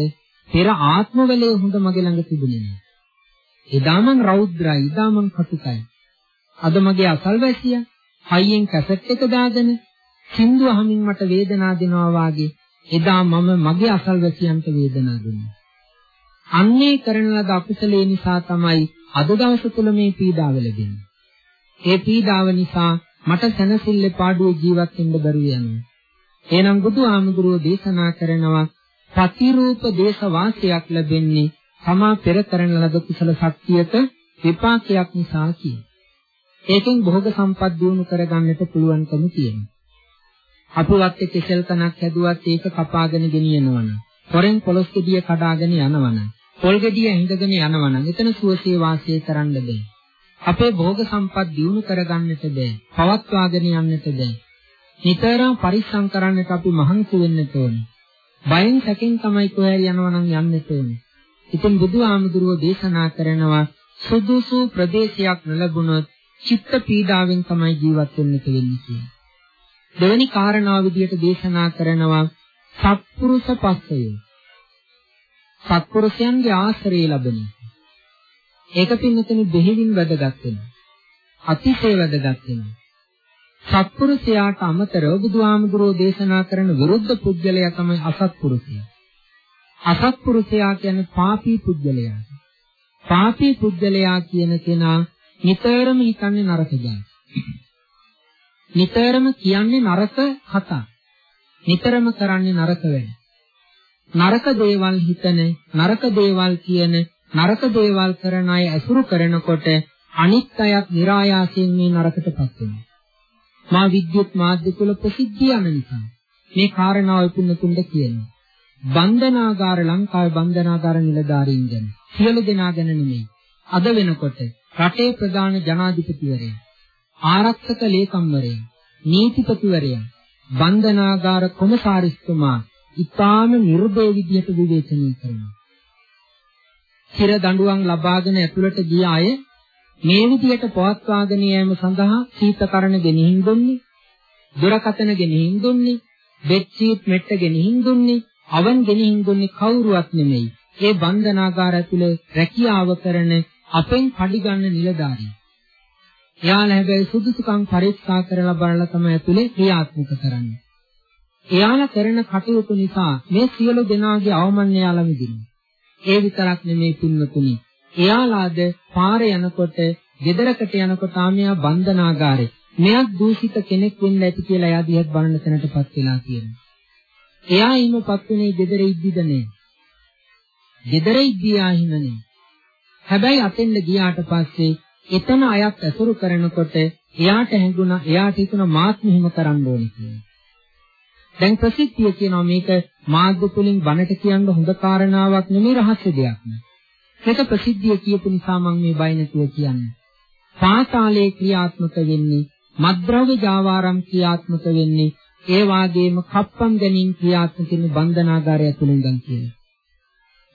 පෙර ආත්මවලේ හොඳ මගේ ළඟ තිබුණේ නෑ. එදා මං රෞද්‍රයි, එදා මං කටුකයි. අද මගේ අසල්වැසියා හයියෙන් කැසට් එක දාගෙන සින්දු අහමින් මට වේදනා දෙනවා වාගේ එදා මම මගේ අසල්වැසියන්ට වේදනා දුන්නා. අන්නේ කරන ලද අකුසලේ නිසා තමයි අද දවස තුල මේ පීඩාව ලැබෙන්නේ. ඒ පීඩාව නිසා මට සැනසෙල්ල පාඩුවේ ජීවත් වෙන්න බැරුව යනවා. එහෙනම් බුදු ආමඳුරෝ දේශනා කරනවා පතිරූප දේශ වාසයක් ලැබෙන්නේ තමා පෙර කරන ලද කුසල ශක්තියක විපාකයක් නිසා කියන. ඒකෙන් භෝග සම්පත් දිනු කරගන්නට පුළුවන්කම තියෙනවා. අපවත් කෙසෙල් කනක් හැදුවත් ඒක කපාගෙන ගෙනියනවනම්, හොරෙන් පොලොස් ගෙඩිය කඩාගෙන යනවනම්, පොල් ගෙඩිය හිඳගෙන යනවනම් එතන සුවසේ වාසය කරන්න බෑ. අපේ භෝග සම්පත් දිනු කරගන්නට බෑ. පවත්වාගෙන යන්නට බෑ. නිතරම පරිස්සම් කරන්නට අපි මහන්සි වෙන්න ඕනේ. බයෙන් සැකෙන් තමයි කොහේ යනවනම් යන්නට ඕනේ. ඉතින් බුදුහාමුදුරුවෝ දේශනා කරනවා සුදුසු ප්‍රදේශයක් නොලැබුණොත් චිත්ත පීඩාවෙන් තමයි ජීවත් වෙන්න වෙන්නේ කියලා. දෙවැනි කාරණාව විදිහට දේශනා කරනවා සත්පුරුෂ පස්සය. සත්පුරුෂයන්ගේ ආශ්‍රය ලැබෙන. ඒක පින්නතන බෙහෙවින් වැදගත් වෙනවා. අතිශය වැදගත් වෙනවා. සත්පුරුෂයාට අමතරව බුදුහාමුදුරෝ දේශනා කරන විරුද්ධ පුද්ගලයා තමයි අසත්පුරුෂයා. අසත්පුරුෂයා කියන්නේ පාපී පුද්ගලයා. පාපී පුද්ගලයා කියන කෙනා නිතරම හිතන්නේ නරක ගැන. නිතරම කියන්නේ නරක කතා. නිතරම කරන්නේ නරක වැඩ. නරක දේවල් හිතන, නරක දේවල් කියන, නරක දේවල් කරන අය ඇසුරු කරනකොට අනිත් අයත් નિરાයාසයෙන් මේ නරකටපත් වෙනවා. මා විද්‍යුත් මාධ්‍ය තුල ප්‍රසිද්ධිය යන නිසා මේ කාරණාව පින්නතුන්ට කියනවා. බන්ධනාගාර ලංකාවේ බන්ධනාගාර නිලධාරීන් ගැන සියලු දෙනා ගැන නෙමෙයි. අද වෙනකොට රටේ ප්‍රධාන ජනාධිපතිවරයා ආරක්ෂක ලේකම්වරයා නීතිපතිවරයා බන්ධනාගාර කොමසාරිස්තුමා ඉතාම නිර්දය විදියට විවේචනය කරනවා. සිර දඬුවම් ලබාගෙන ඇතුළට ගිය අය මේ විදියට පවත්වාගෙන යාම සඳහා සීතකරණ ගෙනihin දුන්නේ, දුරකතන ගෙනihin දුන්නේ, බෙඩ්ෂීට් මෙට්ට ගෙනihin දුන්නේ, අවන් ගෙනihin දුන්නේ කවුරුවත් නෙමෙයි. ඒ බන්ධනාගාර ඇතුළේ රැකියාව කරන අපෙන් පඩි ගන්න නිලධාරී. එයාලා හැබැයි සුදුසුකම් පරීක්ෂා කරලා බලලා තමයි ඇතුලේ ක්‍රියාත්මක කරන්නේ. එයාලා කරන කටයුතු නිසා මේ සියලු දෙනාගේ අවමන්‍ය යාලා විදිනවා. ඒ විතරක් නෙමේ පින්නතුනි. එයාලාද පාරේ යනකොට, ගෙදරකට යනකොට ආමියා බන්ධනාගාරේ මෙයක් දූෂිත කෙනෙක් වෙන්න ඇති කියලා එයා දිහත් බලන තැනටපත් වෙලා කියනවා. එයා හිමපත් උනේ ගෙදර ඉද්දිද නේ. ගෙදර ඉද්දියා හිමනේ. හැබැයි අතෙන්ද ගියාට පස්සේ එතන අයත් ඇසුරු කරනකොට එයාට හැඟුණා එයාට හිතුණා මාත් මෙහෙම කරන්න ඕනේ කියලා. දැන් ප්‍රසිද්ධිය කියනවා මේක මාධ්‍ය තුලින් බණට කියන්න හොඳ කාරණාවක් නෙමෙයි රහස්‍ය දෙයක් නේ. මේක ප්‍රසිද්ධිය කියපු නිසා මම මේ බය නැතුව කියන්නේ. පාතාලයේ ක්‍රියාත්මක වෙන්නේ මද්ද්‍රව්‍ය ජාවාරම් ක්‍රියාත්මක වෙන්නේ ඒ වාගේම කප්පම් ගැනීම ක්‍රියාත්මක වෙන බන්ධනාගාරය ඇතුළෙන් ගන්න කියලා.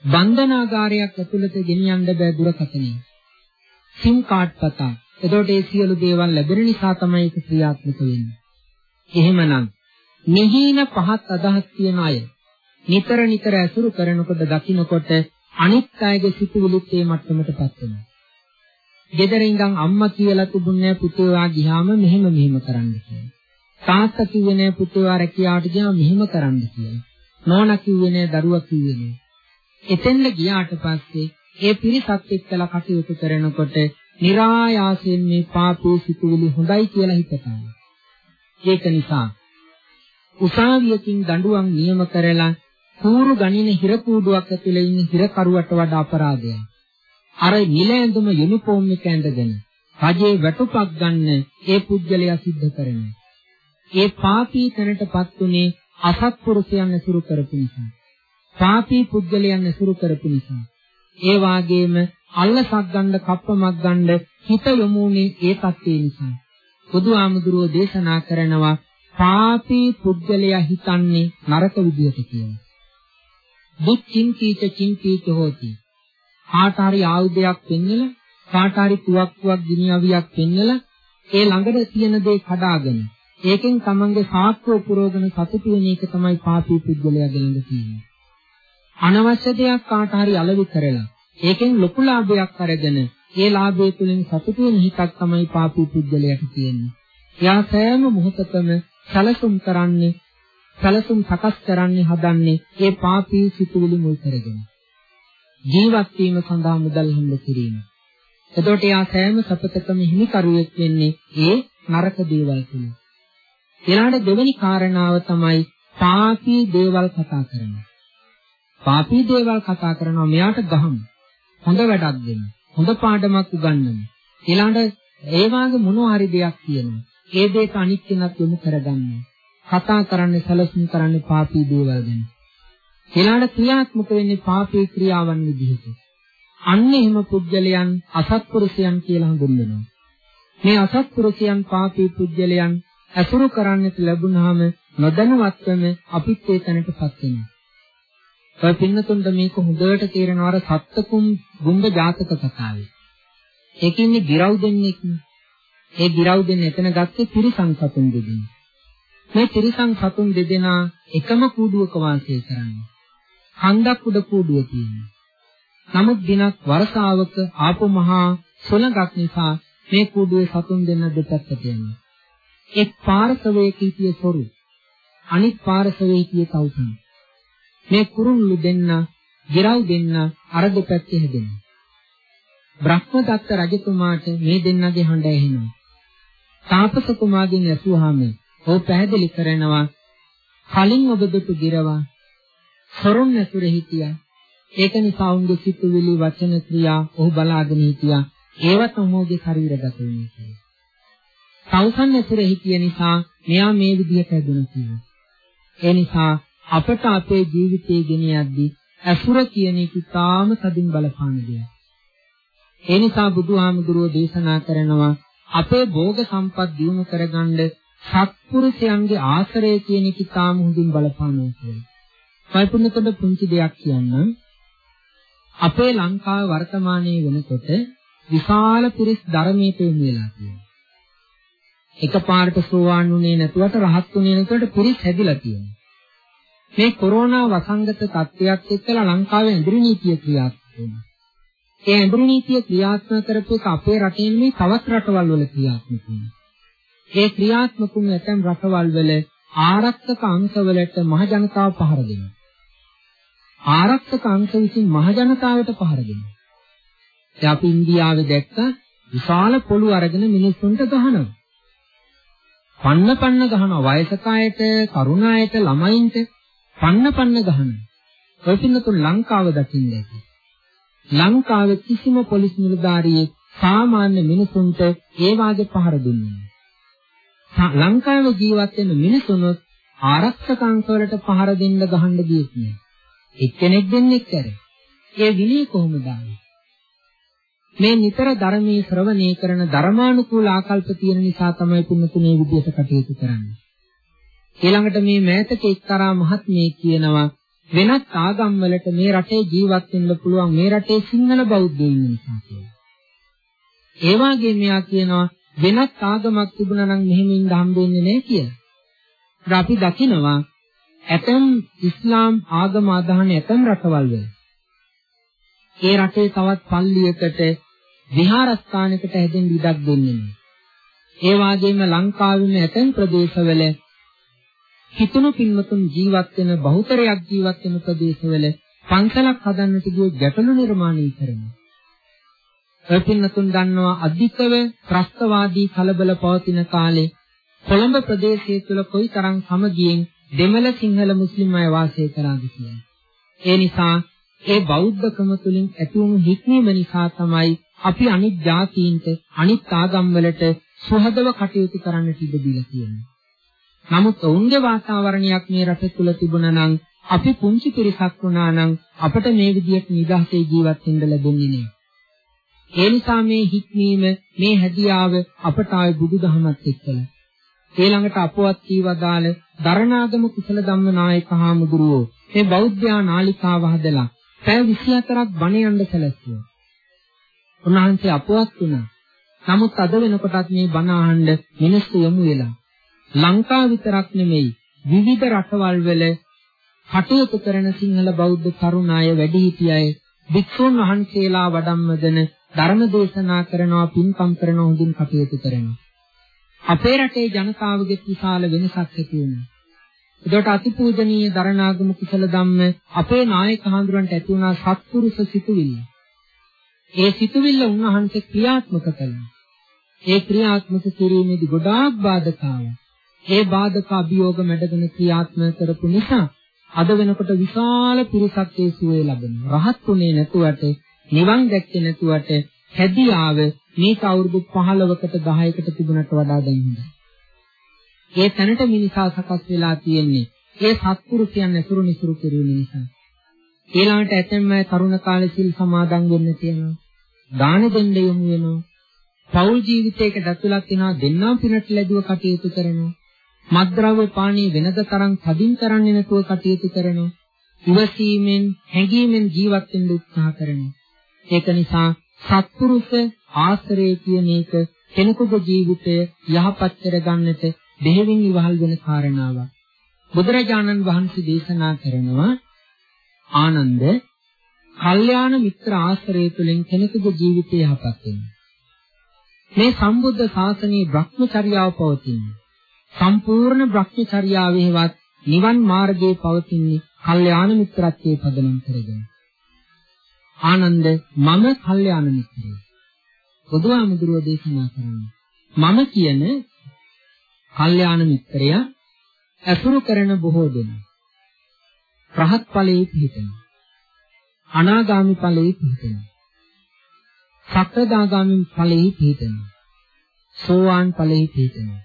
බන්ධනාගාරයක් ඇතුළත ගෙනියන්න බෑ දුරකථනය. සිම් කාඩ් පතා. එතකොට ඒ සියලු දේවල් ලැබෙන නිසා තමයි ඒක ක්‍රියාත්මක වෙන්නේ. එහෙමනම් නිහින පහත් අදහස් තියන අය නිතර නිතර ඇසුරු කරනකොට දකින්නකොට අනිත් අයගේ සිතුවිලිත් ඒ මට්ටමටපත් වෙනවා. ගෙදර ඉඳන් අම්මා කියලා තිබුණේ පුතේවා ගියාම මෙහෙම මෙහෙම කරන්න කියලා. තාත්තා කිව්වේ නෑ පුතේවා රැකියාවට ගියාම මෙහෙම කරන්න කියලා. නෝනා කිව්වේ නෑ දරුවා කිව්වේ නෑ. එතෙන්ද ගියාට පස්සේ ඒ පිරිසත් එක්කලා කටයුතු කරනකොට નિરાයාසයෙන් මේ පාපී සිතුවිලි හොඳයි කියලා හිතනවා. ඒක නිසා උසාවියකින් දඬුවම් නියම කරලා කූරු ගණින හිර කූඩුවක් ඇතුලේ ඉන්න හිරකරුවට වඩා අපරාධයක්. අර නිල ඇඳුම යුනිෆෝම් එක ඇඳගෙන රජේ වැටුපක් ගන්න ඒ පුද්ගලයා සිද්ධ කරනවා. ඒ පාපී තැනටපත් උනේ අසත්පුරුෂයන් ඇසුරු කරපු නිසා. පාපී පුද්ගලයන් ඇසුරු කරපු නිසා. ඒ වාගේම අල්ලසක් ගන්න කප්පමක් ගන්න හිත යොමුනේ ඒ தත්ත්වේ නිසා. බුදුආමදුරෝ දේශනා කරනවා පාපී පුද්ගලයා හිතන්නේ නරක විදියට කියලා. දුක්ඛින්කීච චින්කීච හෝති. කාට හරි ආයුධයක් පෙන්නලා කාට හරි තුවක්කුවක් ගිනියවියක් පෙන්නලා ඒ ළඟට තියෙන දේ කඩාගෙන ඒකෙන් තමන්ගේ සාක්කුව පුරවගෙන සතුටු වෙන එක තමයි පාපී පුද්ගලයාගේ ළඟ තියෙන්නේ. අනවශ්‍ය දෙයක් කාට හරි අලෙවි කරලා ඒකෙන් ලොකු ලාභයක් අරගෙන ඒ ලාභය තුළින් සතුටු වෙන හිතක් තමයි පාපී පුද්ගලයාට තියෙන්නේ. එයා සෑම මොහොතකම සැලසුම් කරන්නේ සැලසුම් සකස් කරන්නේ හදන්නේ ඒ පාපී සිතුවිලි මුල් කරගෙන. ජීවත් වීම සඳහා මුදල් හම්බ කිරීම. එතකොට එයා සෑම සපතකම හිමිකරුවෙක් වෙන්නේ ඒ නරක දේවල් තුල. ඊළඟ දෙවෙනි කාරණාව තමයි පාපී දේවල් කතා කරනවා. පාපී දේවල් කතා කරනවා මෙයාට ගහමු. හොඳ වැඩක් දෙන්න. හොඳ පාඩමක් උගන්වන්න. ඊළඟ ඒ වාගේ මොනවා හරි දෙයක් කියනවා. ඒ දෙයට අනිත් කෙනත් යොමු කරගන්න. කතා කරන්නේ සැලසුම් කරන්නේ පාපී දේවල් ගැන. ඊළඟ ක්‍රියාත්මක වෙන්නේ පාපී ක්‍රියාවන් විදිහට. අන්න එහෙම පුද්ගලයන් අසත්පුරුෂයන් කියලා හඳුන්වනවා. මේ අසත්පුරුෂයන් පාපී පුද්ගලයන් අසුරු කරන්නට ලැබුණාම නොදැනුවත්වම අපිත් ඒ තැනටපත් වෙනවා. ඔය පින්නතුන්ට මේක හොඳට තේරෙනවා අර සත්තකුම් ගුම්බ ජාතක කතාවේ. ඒකින්නේ ගිරව් දෙන්නෙක් ඒ ගිරව් දෙන්න එතන ගත්තේ තිරිසන් සතුන් දෙදෙනා. මේ තිරිසන් සතුන් දෙදෙනා එකම කූඩුවක වාසය කරන්නේ. හන්දක් උඩ කූඩුව තියෙනවා. නමුත් දිනක් වර්ෂාවක ආපු මහා සුළඟක් නිසා මේ කූඩුවේ සතුන් දෙන්න දෙපැත්තට යනවා. එක් පාර්ශවයක හිටිය සොරු අනිත් පාර්ශවයේ හිටිය තවුසන්. මේ කුරුල්ලු දෙන්න, ගිරව් දෙන්න අර දෙපැත්තේ හැදෙනවා. බ්‍රහ්මදත්ත රජතුමාට මේ දෙන්නගේ හඬ ඇහෙනවා. තාපස කුමාරගෙන් ඇසුවාම ඔහු පැහැදිලි කරනවා කලින් ඔබ දුටු ගිරවා සොරුන් ඇතුලේ හිටියා. ඒක නිසා උන්ගේ සිතුවිලි වචන ක්‍රියා ඔහු බලාගෙන හිටියා. ඒවත් ඔහුගේ ශරීරගත වෙන්නේ කියලා. සෞසන් ඇතුලේ හිටිය නිසා මෙයා මේ විදිහට හැදුණා කියලා. ඒ නිසා අපට අපේ ජීවිතයේ ගෙන යද්දී අසුර කියන එක තාම සදින් බලපාන දෙයක්. ඒ නිසා බුදුහාමුදුරුව දේශනා කරනවා අපේ භෝග සම්පත් දිනු කරගන්න සත්පුරුෂයන්ගේ ආශ්‍රය කියන එක තාම හොඳින් බලපානවා කියලා. වයිපුන්නතොට පුංචි දෙයක් කියන්නම්. අපේ ලංකාවේ වර්තමානයේ වෙනකොට විශාල පිරිස් ධර්මයට යොමු වෙලා තියෙනවා. එකපාරට සෝවාන් වුණේ නැතුවට රහත් වුණේ නැතුවට පිරිස් හැදිලා තියෙනවා. මේ කොරෝනා වසංගත තත්ත්වයක් එක්කලා ලංකාවේ ඉන්ද්‍රිය නීතිය ක්‍රියාත්මක වෙනවා. ඒ ඉන්ද්‍රිය නීතිය ක්‍රියාත්මක කරපු එක අපේ රටේ නෙමෙයි තවත් රටවල් වල ක්‍රියාත්මක වෙනවා. ඒ ක්‍රියාත්මක වුණු ඇතැම් රටවල් වල ආරක්ෂක අංශවලට මහ ජනතාව පහර දෙනවා. ආරක්ෂක අංශ විසින් මහ ජනතාවට පහර දෙනවා. දැන් අපි ඉන්දියාවේ දැක්ක විශාල පොළු අරගෙන මිනිස්සුන්ට ගහනවා. පන්න පන්න ගහනවා වයසක අයට, තරුණ අයට, ළමයින්ට පන්න පන්න ගහනවා. ඔය පින්නතුන් ලංකාව දකින්න ඇති. ලංකාවේ කිසිම පොලිස් නිලධාරියෙක් සාමාන්‍ය මිනිසුන්ට ඒ වාගේ පහර දුන්නේ නැහැ. ලංකාවේ ජීවත් වෙන මිනිසුනොත් ආරක්ෂක අංශවලට පහර දෙන්න ගහන්න ගියෙත් නෑ. එක්කෙනෙක් දෙන්නෙක් කරේ. ඒ විනය කොහොමද ආවේ? මේ නිතර ධර්මයේ ශ්‍රවණය කරන ධර්මානුකූල ආකල්ප තියෙන නිසා තමයි පුන්නතුනේ විදියට කටයුතු කරන්නේ. ඊළඟට මේ මෑතක එක්තරා මහත්මිය කියනවා වෙනත් ආගම් වලට මේ රටේ ජීවත් වෙන්න පුළුවන් මේ රටේ සිංහල බෞද්ධයෝ ඉන්න නිසා කියලා. ඒ වගේම මෙයා කියනවා වෙනත් ආගමක් තිබුණා නම් මෙහෙම ඉන්න හම්බෙන්නේ නැහැ කියලා. අපි දකිනවා ඇතම් ඉස්ලාම් ආගම අදහන ඇතම් රටවල් වල ඒ රටේ තවත් පල්ලියකට විහාරස්ථානයකට හැදෙන්න ඉඩක් දෙන්නේ නැහැ. ඒ වගේම ලංකාවෙම ඇතම් ප්‍රදේශවල හිතුණු පින්වතුන් ජීවත් වෙන බහුතරයක් ජීවත් වෙන ප්‍රදේශවල පන්සලක් හදන්නට ගිය ගැටලු නිර්මාණය කරනවා. ඒ පින්වතුන් දන්නවා අධිකව ත්‍රස්තවාදී කලබල පවතින කාලේ කොළඹ ප්‍රදේශය තුළ කොයිතරම් සමගියෙන් දෙමළ සිංහල මුස්ලිම් අය වාසය කරාද කියලා. ඒ නිසා ඒ බෞද්ධකම තුලින් ඇති වුණු හික්මීම නිසා තමයි අපි අනිත් ජාතීන්ට අනිත් ආගම් වලට සුහදව කටයුතු කරන්නට ඉඩ දීලා තියෙන්නේ. නමුත් ඔවුන්ගේ වාතාවරණයක් මේ රට තුල තිබුණා නම් අපි පුංචි පිරිසක් වුණා නම් අපට මේ විදියට නිදහසේ ජීවත් වෙන්න ලැබෙන්නේ නෑ. ඒ නිසා මේ හික්මීම මේ හැදියාව අපට ආයි බුදුදහමත් එක්කලා ඊළඟට අපවත් කීවදාල දරණාගම කුසල ධම්ම නායක හාමුදුරුවෝ මේ බෞද්ධයා නාලිකාව හදලා පැය 24ක් බණ යන්න සැලැස්සුවා. උන්වහන්සේ අපවත් වුණා. නමුත් අද වෙනකොටත් මේ බණ අහන්න මිනිස්සු යමු වෙලා. ලංකාව විතරක් නෙමෙයි විවිධ රටවල් වල කටයුතු කරන සිංහල බෞද්ධ තරුණ අය වැඩිහිටි අය වික්ෂුන් වහන්සේලා වඩම්මදන ධර්ම දේශනා කරනවා පින්කම් කරනවා හොඳින් කටයුතු කරනවා. අපේ රටේ ජනතාවගේ විශාල වෙනසක් ඇති වෙනවා. එතකොට අතිපූජනීය දරණාගම කුසල ධම්ම අපේ නායක හඳුරන්ට ඇති වුණා සත්පුරුෂ සිතුවිල්ල. ඒ සිතුවිල්ල උන්වහන්සේ ක්‍රියාත්මක කළා. ඒ ක්‍රියාත්මක කිරීමේදී ගොඩාක් බාධක ඒ බාධක අභියෝග මැඩගෙන ක්‍රියාත්මක කරපු නිසා අද වෙනකොට විශාල පිරිසක් ඒ සුවේ ලබනවා. රහත් උනේ නැතුවට නිවන් දැක්කේ නැතුවට හැදියාව මේක අවුරුදු 15කට 10කට තිබුණට වඩා දැන් හොඳයි. ඒ තැනට මිනිසා සකස් වෙලා තියෙන්නේ ඒ සත්පුරුෂයන් ඇසුරු නිසුරු කිරීම නිසා. ඊළඟට ඇතැම්ම අය තරුණ කාලේ සිල් සමාදන් වෙන්න තියෙනවා. දාන දෙන්න යොමු වෙනවා. පෞල් ජීවිතයකට ඇතුළත් වෙනවා දෙන්නා පිනට ලැබුව කටයුතු කරනවා. මත්ද්‍රව්‍ය පානීය වෙනද තරම් තදින් කරන්නේ නැතුව කටයුතු කරනවා. ඉවසීමෙන් හැඟීමෙන් ජීවත් වෙන්න උත්සාහ කරනවා. ඒක නිසා සත්පුරුෂ ආශ්‍රය කියන එක කෙනෙකුගේ ජීවිතය යහපත් කරගන්නට දෙහිවින් ඉවහල් වෙන කාරණාවක්. බුදුරජාණන් වහන්සේ දේශනා කරනවා ආනන්ද කල්යාණ මිත්‍ර ආශ්‍රය තුළින් කෙනෙකුගේ ජීවිතය යහපත් වෙනවා. මේ සම්බුද්ධ ශාසනයේ භ්‍රමචර්යාව පවතින්නේ. සම්පූර්ණ භ්‍රමචර්යාවෙහිවත් නිවන් මාර්ගයේ පවතින්නේ කල්යාණ මිත්‍රත්වයේ පදනම් කරගෙන. ආනන්ද මම කල්යාණ මිත්‍රයෙක්. බුදුහාමුදුරුවෝ දේශනා කරන්නේ මම කියන කල්යාණ මිත්‍රයා ඇසුරු කරන බොහෝ දෙනා රහත් ඵලයේ පිහිටනවා අනාගාමි ඵලයේ පිහිටනවා සක්‍රදාගාමි ඵලයේ පිහිටනවා සෝවාන් ඵලයේ පිහිටනවා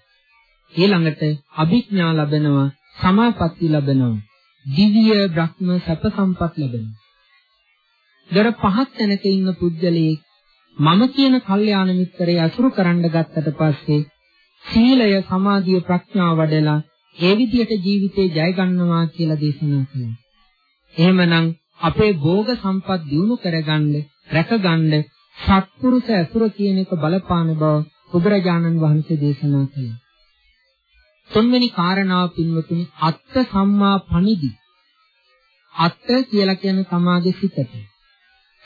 ඊළඟට අභිඥා ලැබෙනවා සමාපatti ලැබෙනවා දිව්‍ය බ්‍රහ්ම සැප සම්පත් ලැබෙනවා දර පහත් තැනක ඉන්න පුද්ගලයෙක් මම කියන කල්යාණ මිත්‍රය අසුරු කරන්න ගත්තට පස්සේ සීලය සමාධිය ප්‍රඥාව වඩලා ඒ විදිහට ජීවිතේ ජය ගන්නවා කියලා දේශනා කළා. එහෙමනම් අපේ භෝග සම්පත් දිනු කරගන්න, රැකගන්න සත්පුරුෂ අසුර කියන එක බලපාන බව බුදුරජාණන් වහන්සේ දේශනා කළා. තුන්වෙනි කාරණාව පින්වතුනි අත්ත සම්මා පණිදි. අත්ත කියලා කියන්නේ සමාගේ සිතට.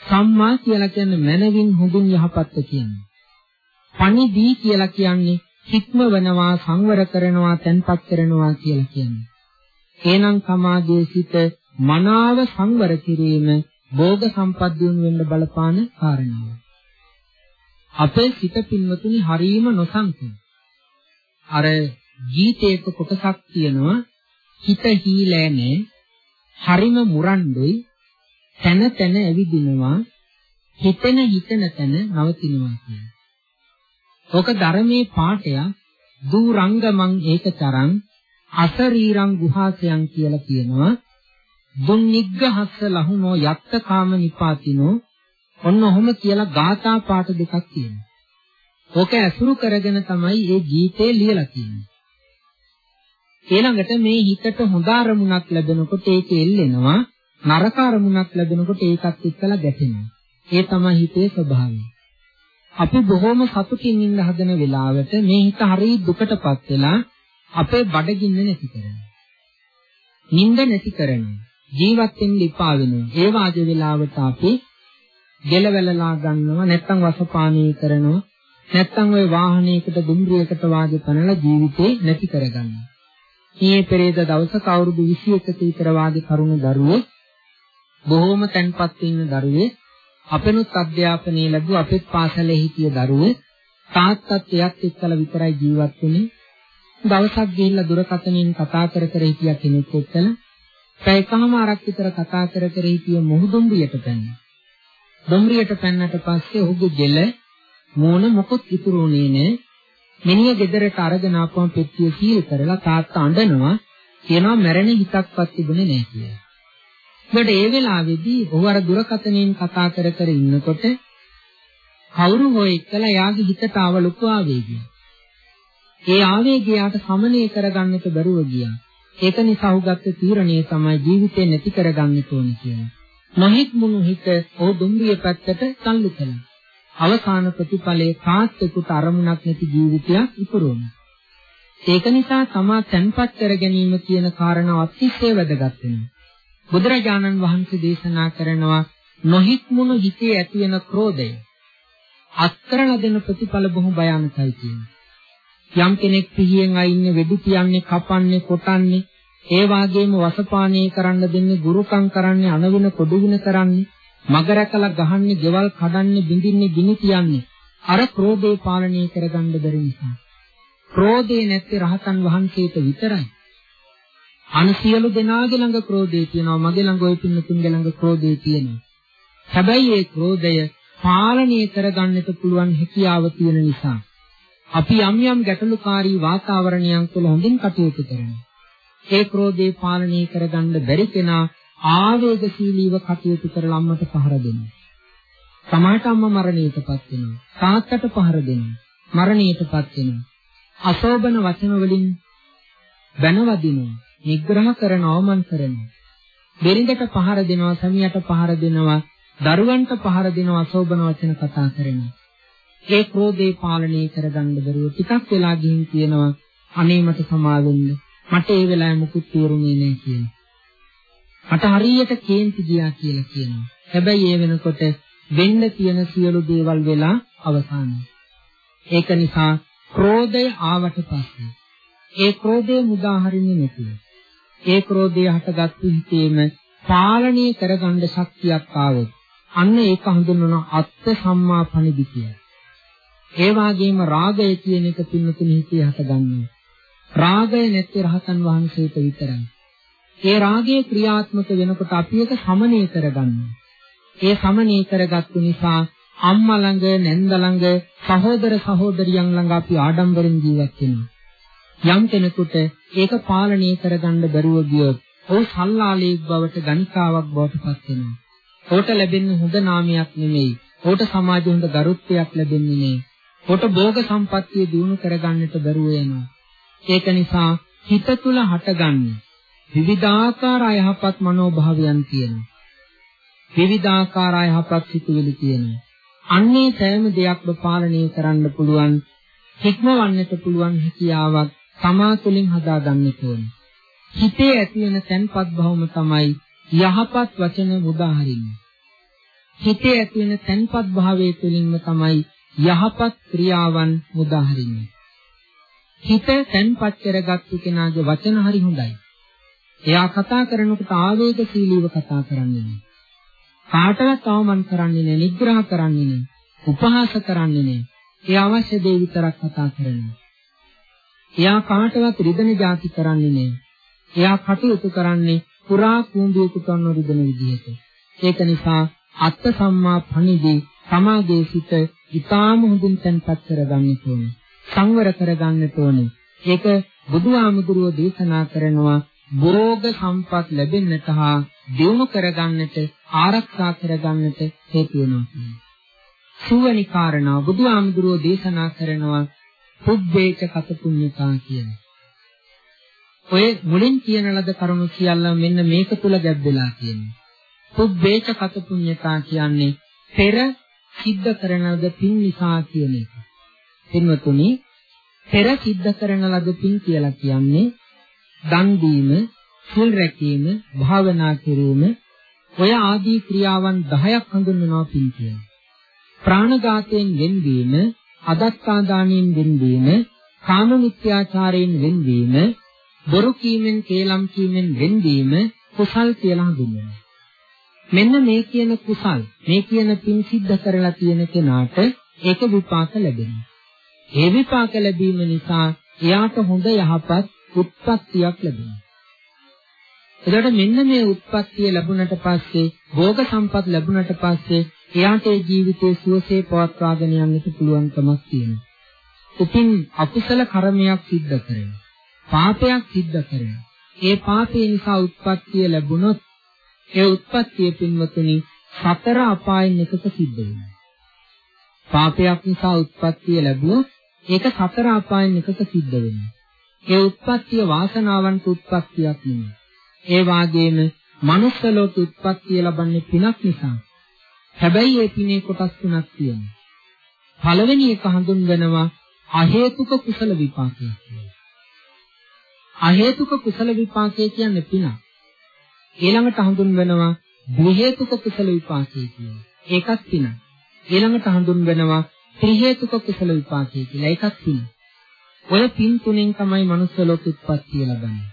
සම්මා කියලා කියන්නේ මනවින් හොඳින් යහපත්ත කියන්නේ. පණිදී කියලා කියන්නේ හික්මවනවා සංවර කරනවා තැන්පත් කරනවා කියලා කියන්නේ. එහෙනම් සමාධියේ සිට මනාව සංවර කිරීම භෝග සම්පත් දිනු වෙන්න බලපාන කාරණාව. අපේ සිත පින්වතුනි හරීම නොසන්සුන්. අර ගීතයක කොටසක් තියෙනවා හිත හීලෑනේ හරිම මුරණ්ඩුයි තන තන ඇවිදිනවා හිතෙන හිතන තන නවතිනවා කියන්නේ. ඔක ධර්මයේ පාඨය දුරංගමං ඒකතරං අසරීරං ගුහාසයන් කියලා කියනවා. දුන් නිග්ගහස්ස ලහුනෝ යත්ත කාම නිපාතිනෝ ඔන්න ඔහොම කියලා ගාථා පාඨ දෙකක් තියෙනවා. ඕක ඇසුරු කරගෙන තමයි මේ ගීතේ ලියලා තියෙන්නේ. ඊළඟට මේ හිතට හොඳ අරමුණක් ලැබෙනකොට ඒක එල්ලෙනවා නරක අරමුණක් ලැබෙනකොට ඒකත් එක්කලා ගැටෙනවා. ඒ තමයි හිතේ ස්වභාවය. අපි බොහොම සතුටින් ඉන්න හදන වෙලාවට මේ හිත හරිය දුකටපත් වෙලා අපේ බඩගින්න නැති කරනවා. නිින්ද නැති කරනවා. ජීවත් වෙන්න ඉපා වෙනවා. ඒ වාගේ වෙලාවට අපි ගෙලවැලලා ගන්නවා නැත්නම් වසපානීය කරනවා නැත්නම් ওই වාහනයකට දුම්රියකට වාගේ පනලා ජීවිතේ නැති කරගන්නවා. ඊයේ පෙරේද දවසක අවුරුදු 21ක විතර වාගේ කරුණ දරුවෝ බොහෝම තැන්පත් ඉන්න දරුවේ අපෙනුත් අධ්‍යාපනය ලැබුව අපෙත් පාසලේ හිටිය දරුවේ තාත්තත් එයත් එක්කලා විතරයි ජීවත් වෙන්නේ දවසක් ගිහිල්ලා දුරකථනයෙන් කතා කර කර හිටිය කෙනෙක් එක්කලා පැයකමාරක් විතර කතා කර කර හිටිය මොහුදුම්බියට පැන්නා. දුම්රියට පැන්නට පස්සේ ඔහුගේ ගෙල මෝන මොකොත් ඉතුරු වුණේ නැහැ. මිනිහ ගෙදරට අරගෙන ආපුවම පෙට්ටිය සීල් කරලා තාත්තා අඬනවා කියනවා මැරෙන හිතක්වත් තිබුණේ නැහැ කියලා. ඒකට ඒ වෙලාවේදී ඔහු අර දුරකථනයෙන් කතා කර කර ඉන්නකොට කවුරු හෝ එක්කලා යාගේ හිතට ආව ලොකු ආවේගයක්. ඒ ආවේගය යාට සමනය කරගන්නට බැරුව ගියා. ඒක නිසා ඔහු ගත්ත තීරණය තමයි ජීවිතේ නැති කරගන්න ඕනේ කියලා. නොහික් මුණු හිත ඔහු දුම්රිය පැත්තට තල්ලු කළා. අවසාන ප්‍රතිඵලයේ තාත්තෙකුට අරමුණක් නැති ජීවිතයක් ඉතුරු වුණා. ඒක නිසා තමා තැන්පත් කර ගැනීම කියන කාරණාව අතිශය වැදගත් වෙනවා. බුදුරජාණන් වහන්සේ දේශනා කරනවා නොහික්මුණු හිතේ ඇති වෙන ක්‍රෝධය අත්කරන දෙන ප්‍රතිඵල බොහොම භයානකයි කියනවා. යම් කෙනෙක් පිහියෙන් අයින්නේ වෙඩි තියන්නේ කපන්නේ කොටන්නේ ඒ වාගේම වසපානීය කරන්න දෙන්නේ ගුරුකම් කරන්නේ අනවින කොඩුවින කරන්නේ මගරකලා ගහන්නේ ගෙවල් කඩන්නේ බිඳින්නේ ගිනි තියන්නේ අර ක්‍රෝධේ පාලනය කරගන්න බැරි නිසා. ක්‍රෝධේ නැත්තේ රහතන් වහන්සේට විතරයි. අන සියලු දෙනාගේ ළඟ ක්‍රෝධය තියෙනවා මගේ ළඟ ওই පින්නතුන්ගේ ළඟ ක්‍රෝධය තියෙනවා. හැබැයි ඒ ක්‍රෝධය පාලනය කරගන්නට පුළුවන් හැකියාව තියෙන නිසා අපි යම් යම් ගැටලුකාරී වාතාවරණයන් තුළ හොඳින් කටයුතු කරනවා. ඒ ක්‍රෝධේ පාලනය කරගන්න බැරි කෙනා ආවේගශීලීව කටයුතු කරලා අම්මට පහර දෙනවා. සමාහට අම්මා මරණයටපත් වෙනවා. තාත්තට පහර දෙනවා. මරණයටපත් වෙනවා. අශෝභන වචන වලින් බැනවදිනවා. නිග්‍රහ කරන අවමන් කරනවා. බෙරිඳට පහර දෙනවා, සමියට පහර දෙනවා, දරුවන්ට පහර දෙනවා, අශෝභන වචන කතා කරනවා. ඒ ක්‍රෝධේ පාලනය කරගන්න බැරුව ටිකක් වෙලා ගිහින් කියනවා අනේ මට සමාවෙන්න. මට ඒ වෙලාවේ මුකුත් තේරුනේ නැහැ කියලා. මට හරියට කේන්ති ගියා කියලා කියනවා. හැබැයි ඒ වෙනකොට වෙන්න තියෙන සියලු දේවල් වෙලා අවසానයි. ඒක නිසා ක්‍රෝධය ආවට පස්සේ ඒ ක්‍රෝධය මුදා හරින්නේ නැතිව ඒ ක්‍රෝධය හටගත්තු හිතේම පාලනය කරගන්න ශක්තියක් ආවොත් අන්න ඒක හඳුන්වන අත්ත් සම්මා පණිදි කියලා. ඒ වගේම රාගය කියන එක පින්නතුනි හිතේ හටගන්නවා. රාගය නැත්තේ රහතන් වහන්සේට විතරයි. ඒ රාගයේ ක්‍රියාත්මක වෙනකොට අපි ඒක සමනය කරගන්නවා. ඒ සමනය කරගත්තු නිසා අම්මා ළඟ, නැන්ද ළඟ, සහෝදර සහෝදරියන් ළඟ අපි ආඩම්බරෙන් ජීවත් වෙනවා. යම් කෙනෙකුට ඒක පාලනය කරගන්න බැරුව ගියොත් ඔහු සල්ලාලයක් බවට ගණිකාවක් බවට පත් වෙනවා. ඔහුට ලැබෙන්නේ හොඳ නාමයක් නෙමෙයි. ඔහුට සමාජෙ හොඳ ගරුත්වයක් ලැබෙන්නේ නෙමෙයි. ඔහුට භෝග සම්පත්තිය දිනු කරගන්නට බැරුව යනවා. ඒක නිසා හිත තුල හටගන්නේ විවිධාකාර අයහපත් මනෝභාවයන් තියෙනවා. විවිධාකාර අයහපත් සිතුවිලි තියෙනවා. අන්නේ සෑම දෙයක්ම පාලනය කරන්න පුළුවන්, හික්මවන්නට පුළුවන් හැකියාවක් තමා තුළින් හදාගන්න ඕනේ. හිතේ ඇති වෙන තැන්පත් භවම තමයි යහපත් වචන උදාහරින්නේ. හිතේ ඇති වෙන තැන්පත් භාවයේ තුළින්ම තමයි යහපත් ක්‍රියාවන් උදාහරින්නේ. හිත තැන්පත් කරගත්තු කෙනාගේ වචන හරි හොඳයි. එයා කතා කරනකොට ආවේගශීලීව කතා කරන්නේ නෑ. කාටවත් අවමන් කරන්නේ නෑ, නිග්‍රහ කරන්නේ නෑ, උපහාස කරන්නේ නෑ. ඒ අවශ්‍ය දේ විතරක් කතා කරනවා. එයා කාටවත් රිදෙන જાති කරන්නේ නෑ. එයා කටයුතු කරන්නේ පුරා කුඹියකට කරන රිදෙන විදිහට. ඒක නිසා අත්ත සම්මා පණිදී සමාගයේ සිට ඊටාම හොඳින් තැන්පත් කරගන්න ඕනේ. සංවර කරගන්න ඕනේ. ඒක බුදුහාමුදුරුවෝ දේශනා කරනවා භෝග සම්පත් ලැබෙන්නට හා දියුණු කරගන්නට ආරක්ෂා කරගන්නට හේතු වෙනවා. සුවනි කාරණා බුදුහාමුදුරෝ දේශනා කරනවා පුබ්බේච කත පුඤ්ඤතා කියන. ඔය මුලින් කියන ලද කරුණු සියල්ල මෙන්න මේක තුල ගැබ්බෙලා තියෙනවා. පුබ්බේච කත පුඤ්ඤතා කියන්නේ පෙර සිද්ධ කරන ලද පින් නිසා කියන එක. පින්වතුනි පෙර සිද්ධ කරන ලද පින් කියලා කියන්නේ දන් දීම, සිල් රැකීම, භාවනා කිරීම ඔය ආදී ක්‍රියාවන් 10ක් හඳුන්වනවා පින් කියලා. ප්‍රාණඝාතයෙන් වෙන්වීම, අදත්තාදානයෙන් වෙන්වීම, කාම මිත්‍යාචාරයෙන් වෙන්වීම, බොරු කීමෙන්, කේලම් කීමෙන් වෙන්වීම කුසල් කියලා හඳුන්වනවා. මෙන්න මේ කියන කුසල් මේ කියන පින් සිද්ධ කරලා තියෙන කෙනාට ඒක විපාක ලැබෙනවා. ඒ විපාක ලැබීම නිසා එයාට හොඳ යහපත් උත්පත්තියක් ලැබෙනවා. එතකොට මෙන්න මේ උත්පත්තිය ලැබුණට පස්සේ භෝග සම්පත් ලැබුණට පස්සේ එයාට ඒ ජීවිතයේ සුවසේ පවත්වාගෙන යන්නට පුළුවන්කමක් තියෙනවා. උපින් අකුසල කර්මයක් සිද්ධ කරනවා. පාපයක් සිද්ධ කරනවා. ඒ පාපේ නිසා උත්පත්තිය ලැබුණොත් ඒ උත්පත්තිය පින්වතුනි සතර අපායන් එකක සිද්ධ වෙනවා. පාපයක් නිසා උත්පත්තිය ලැබුවොත් ඒක සතර අපායන් එකක සිද්ධ වෙනවා. ඒ උත්පත්තිය වාසනාවන්ත උත්පත්තියක් නෙමෙයි. ඒ වාගේම මනුස්ස ලෝක උත්පත්තිය ලබන්නේ පිනක් නිසා. හැබැයි ඒ පිනේ කොටස් තුනක් තියෙනවා. පළවෙනි එක හඳුන්වනවා අහේතුක කුසල විපාකය කියලා. අහේතුක කුසල විපාකය කියන්නේ පිනක්. ඊළඟට හඳුන්වනවා ද්වි හේතුක කුසල විපාකය කියලා. ඒකත් පිනක්. ඊළඟට හඳුන්වනවා ත්‍රි හේතුක කුසල විපාකය කියලා. ඒකත් පිනක්. ඔය පින් තුනෙන් තමයි මනුස්ස ලෝක උත්පත්තිය ලබන්නේ.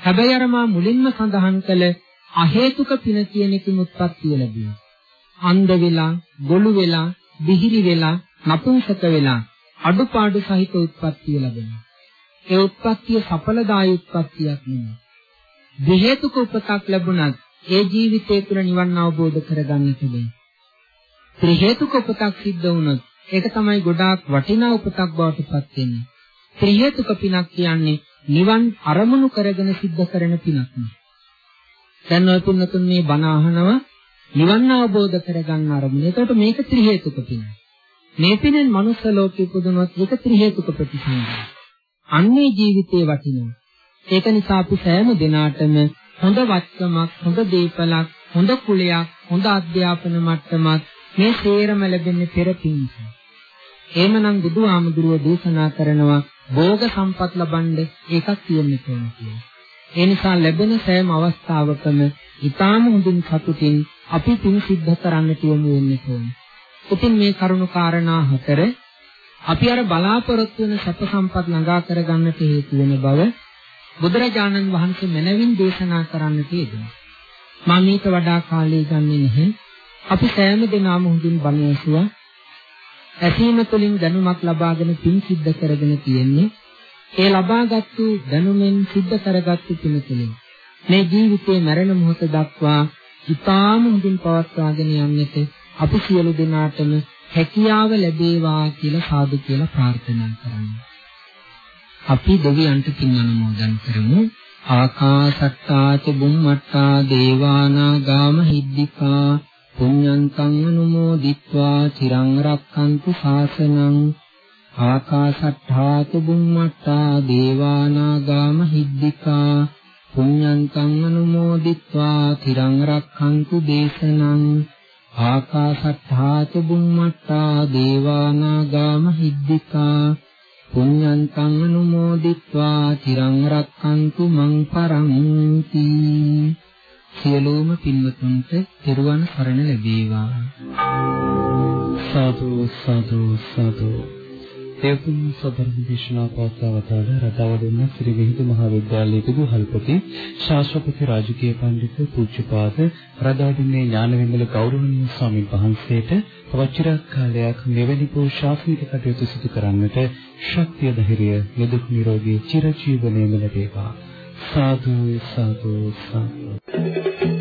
හැබැයි අර මා මුලින්ම සඳහන් කළ අහේතුක පින කියන එකෙන් උත්පත්තිය ලැබෙනවා. අන්ධ වෙලා, ගොළු වෙලා, දිහිරි වෙලා, නපුංසක වෙලා අඩුපාඩු සහිත උත්පත්තිය ලැබෙනවා. ඒ උත්පත්තිය සඵලදායි උත්පත්තියක් නෙමෙයි. දෙහේතුක උපතක් ලැබුණත් ඒ ජීවිතය තුළ නිවන් අවබෝධ කරගන්නට බැහැ. ත්‍රි හේතුක උපතක් සිද්ධ වුණොත් ඒක තමයි ගොඩාක් වටිනා උපතක් බවට පත් වෙන්නේ. ත්‍රි හේතුක පිනක් කියන්නේ නිවන් අරමුණු කරගෙන සිද්ධ කරන පිනක් නේ. දැන් ඔය පින්නතුන් මේ බණ අහනවා නිවන් අවබෝධ කරගන්න අරමුණ. ඒකට මේක ත්‍රි හේතුක පිනක්. මේ පිනෙන් මනුස්ස ලෝකෙ උපදිනවත් ඒක ත්‍රි හේතුක ප්‍රතිසංගය. අන්නේ ජීවිතේ වටිනවා. ඒක නිසා අපි සෑම දිනාටම හොඳ වත්කමක්, හොඳ දීපලක්, හොඳ කුලයක්, හොඳ අධ්‍යාපන මට්ටමක් මේ සේරම ලැබෙන්නේ පෙර පින්ස. එහෙමනම් බුදුහාමුදුරුව දේශනා කරනවා භෝග සම්පත් ලබන්න ඒකක් තියෙන්න ඕන කියලා. ඒ නිසා ලැබෙන සෑම අවස්ථාවකම ඊටාම හොඳින් සතුටින් අපි පින් සිද්ධ කරන්නට යොමු වෙන්න ඕනේ. ඉතින් මේ කරුණු කාරණා හතර අපි අර බලාපොරොත්තු වෙන සැප සම්පත් ළඟා කරගන්නට හේතු වෙන බව බුදුරජාණන් වහන්සේ මනවින් දේශනා කරන්නට යෙදුණා. මම මේක වඩා කාලය ගන්නේ නැහැ. අපි සෑම දිනම හොඳින් බණ ඇසුවා. ඇසීම තුළින් දැනුමක් ලබාගෙන පින් සිද්ධ කරගෙන තියෙන්නේ. ඒ ලබාගත්තු දැනුමෙන් සිද්ධ කරගත්තු පින් තුළින් මේ ජීවිතේ මරණ මොහොත දක්වා ඉතාම හොඳින් පවත්වාගෙන යන්නට අපි සියලු දෙනාටම හැකියාව ලැබේවා කියලා සාදු කියලා ප්‍රාර්ථනා කරමු. අපි දෙවියන්ට පින් අනුමෝදන් කරමු. ආකාසට්ටා ච බුම්මට්ටා දේවානාගාම හිද්దికා පුඤ්ඤන්තං අනුමෝදිත්වා චිරං රක්ඛන්තු ශාසනං ආකාශට්ඨා තුම්මට්ටා දේවානාගා මහිද්దికා පුඤ්ඤන්තං අනුමෝදිත්වා චිරං රක්ඛන්තු දේශනං ආකාශට්ඨා තුම්මට්ටා දේවානාගා මහිද්దికා පුඤ්ඤන්තං අනුමෝදිත්වා චිරං රක්ඛන්තු මං පරන්ති සියලුම පින්වතුන්ට තෙරුවන් සරණ ලැබේවා. සාදු සාදු සාදු. දේවතුන් සදර්ම දේශනා පවත්වවතාල රටවදුන්න ශ්‍රී විහිදු මහා විද්‍යාලයේ විදුහල්පති ශාස්ත්‍රපති රාජකීය පඬිතු පූජ්‍යපාද රදාඩින්නේ ඥානවිමල ගෞරවනීය ස්වාමීන් වහන්සේට තවත් චිරක් කාලයක් මෙවැනි වූ ශාසනික කටයුතු සිදු කරන්නට ශක්තිය ධෛර්යය නිදුක් නිරෝගී චිරජීවනයේම ලැබේවා. සාදු සාදු සාදු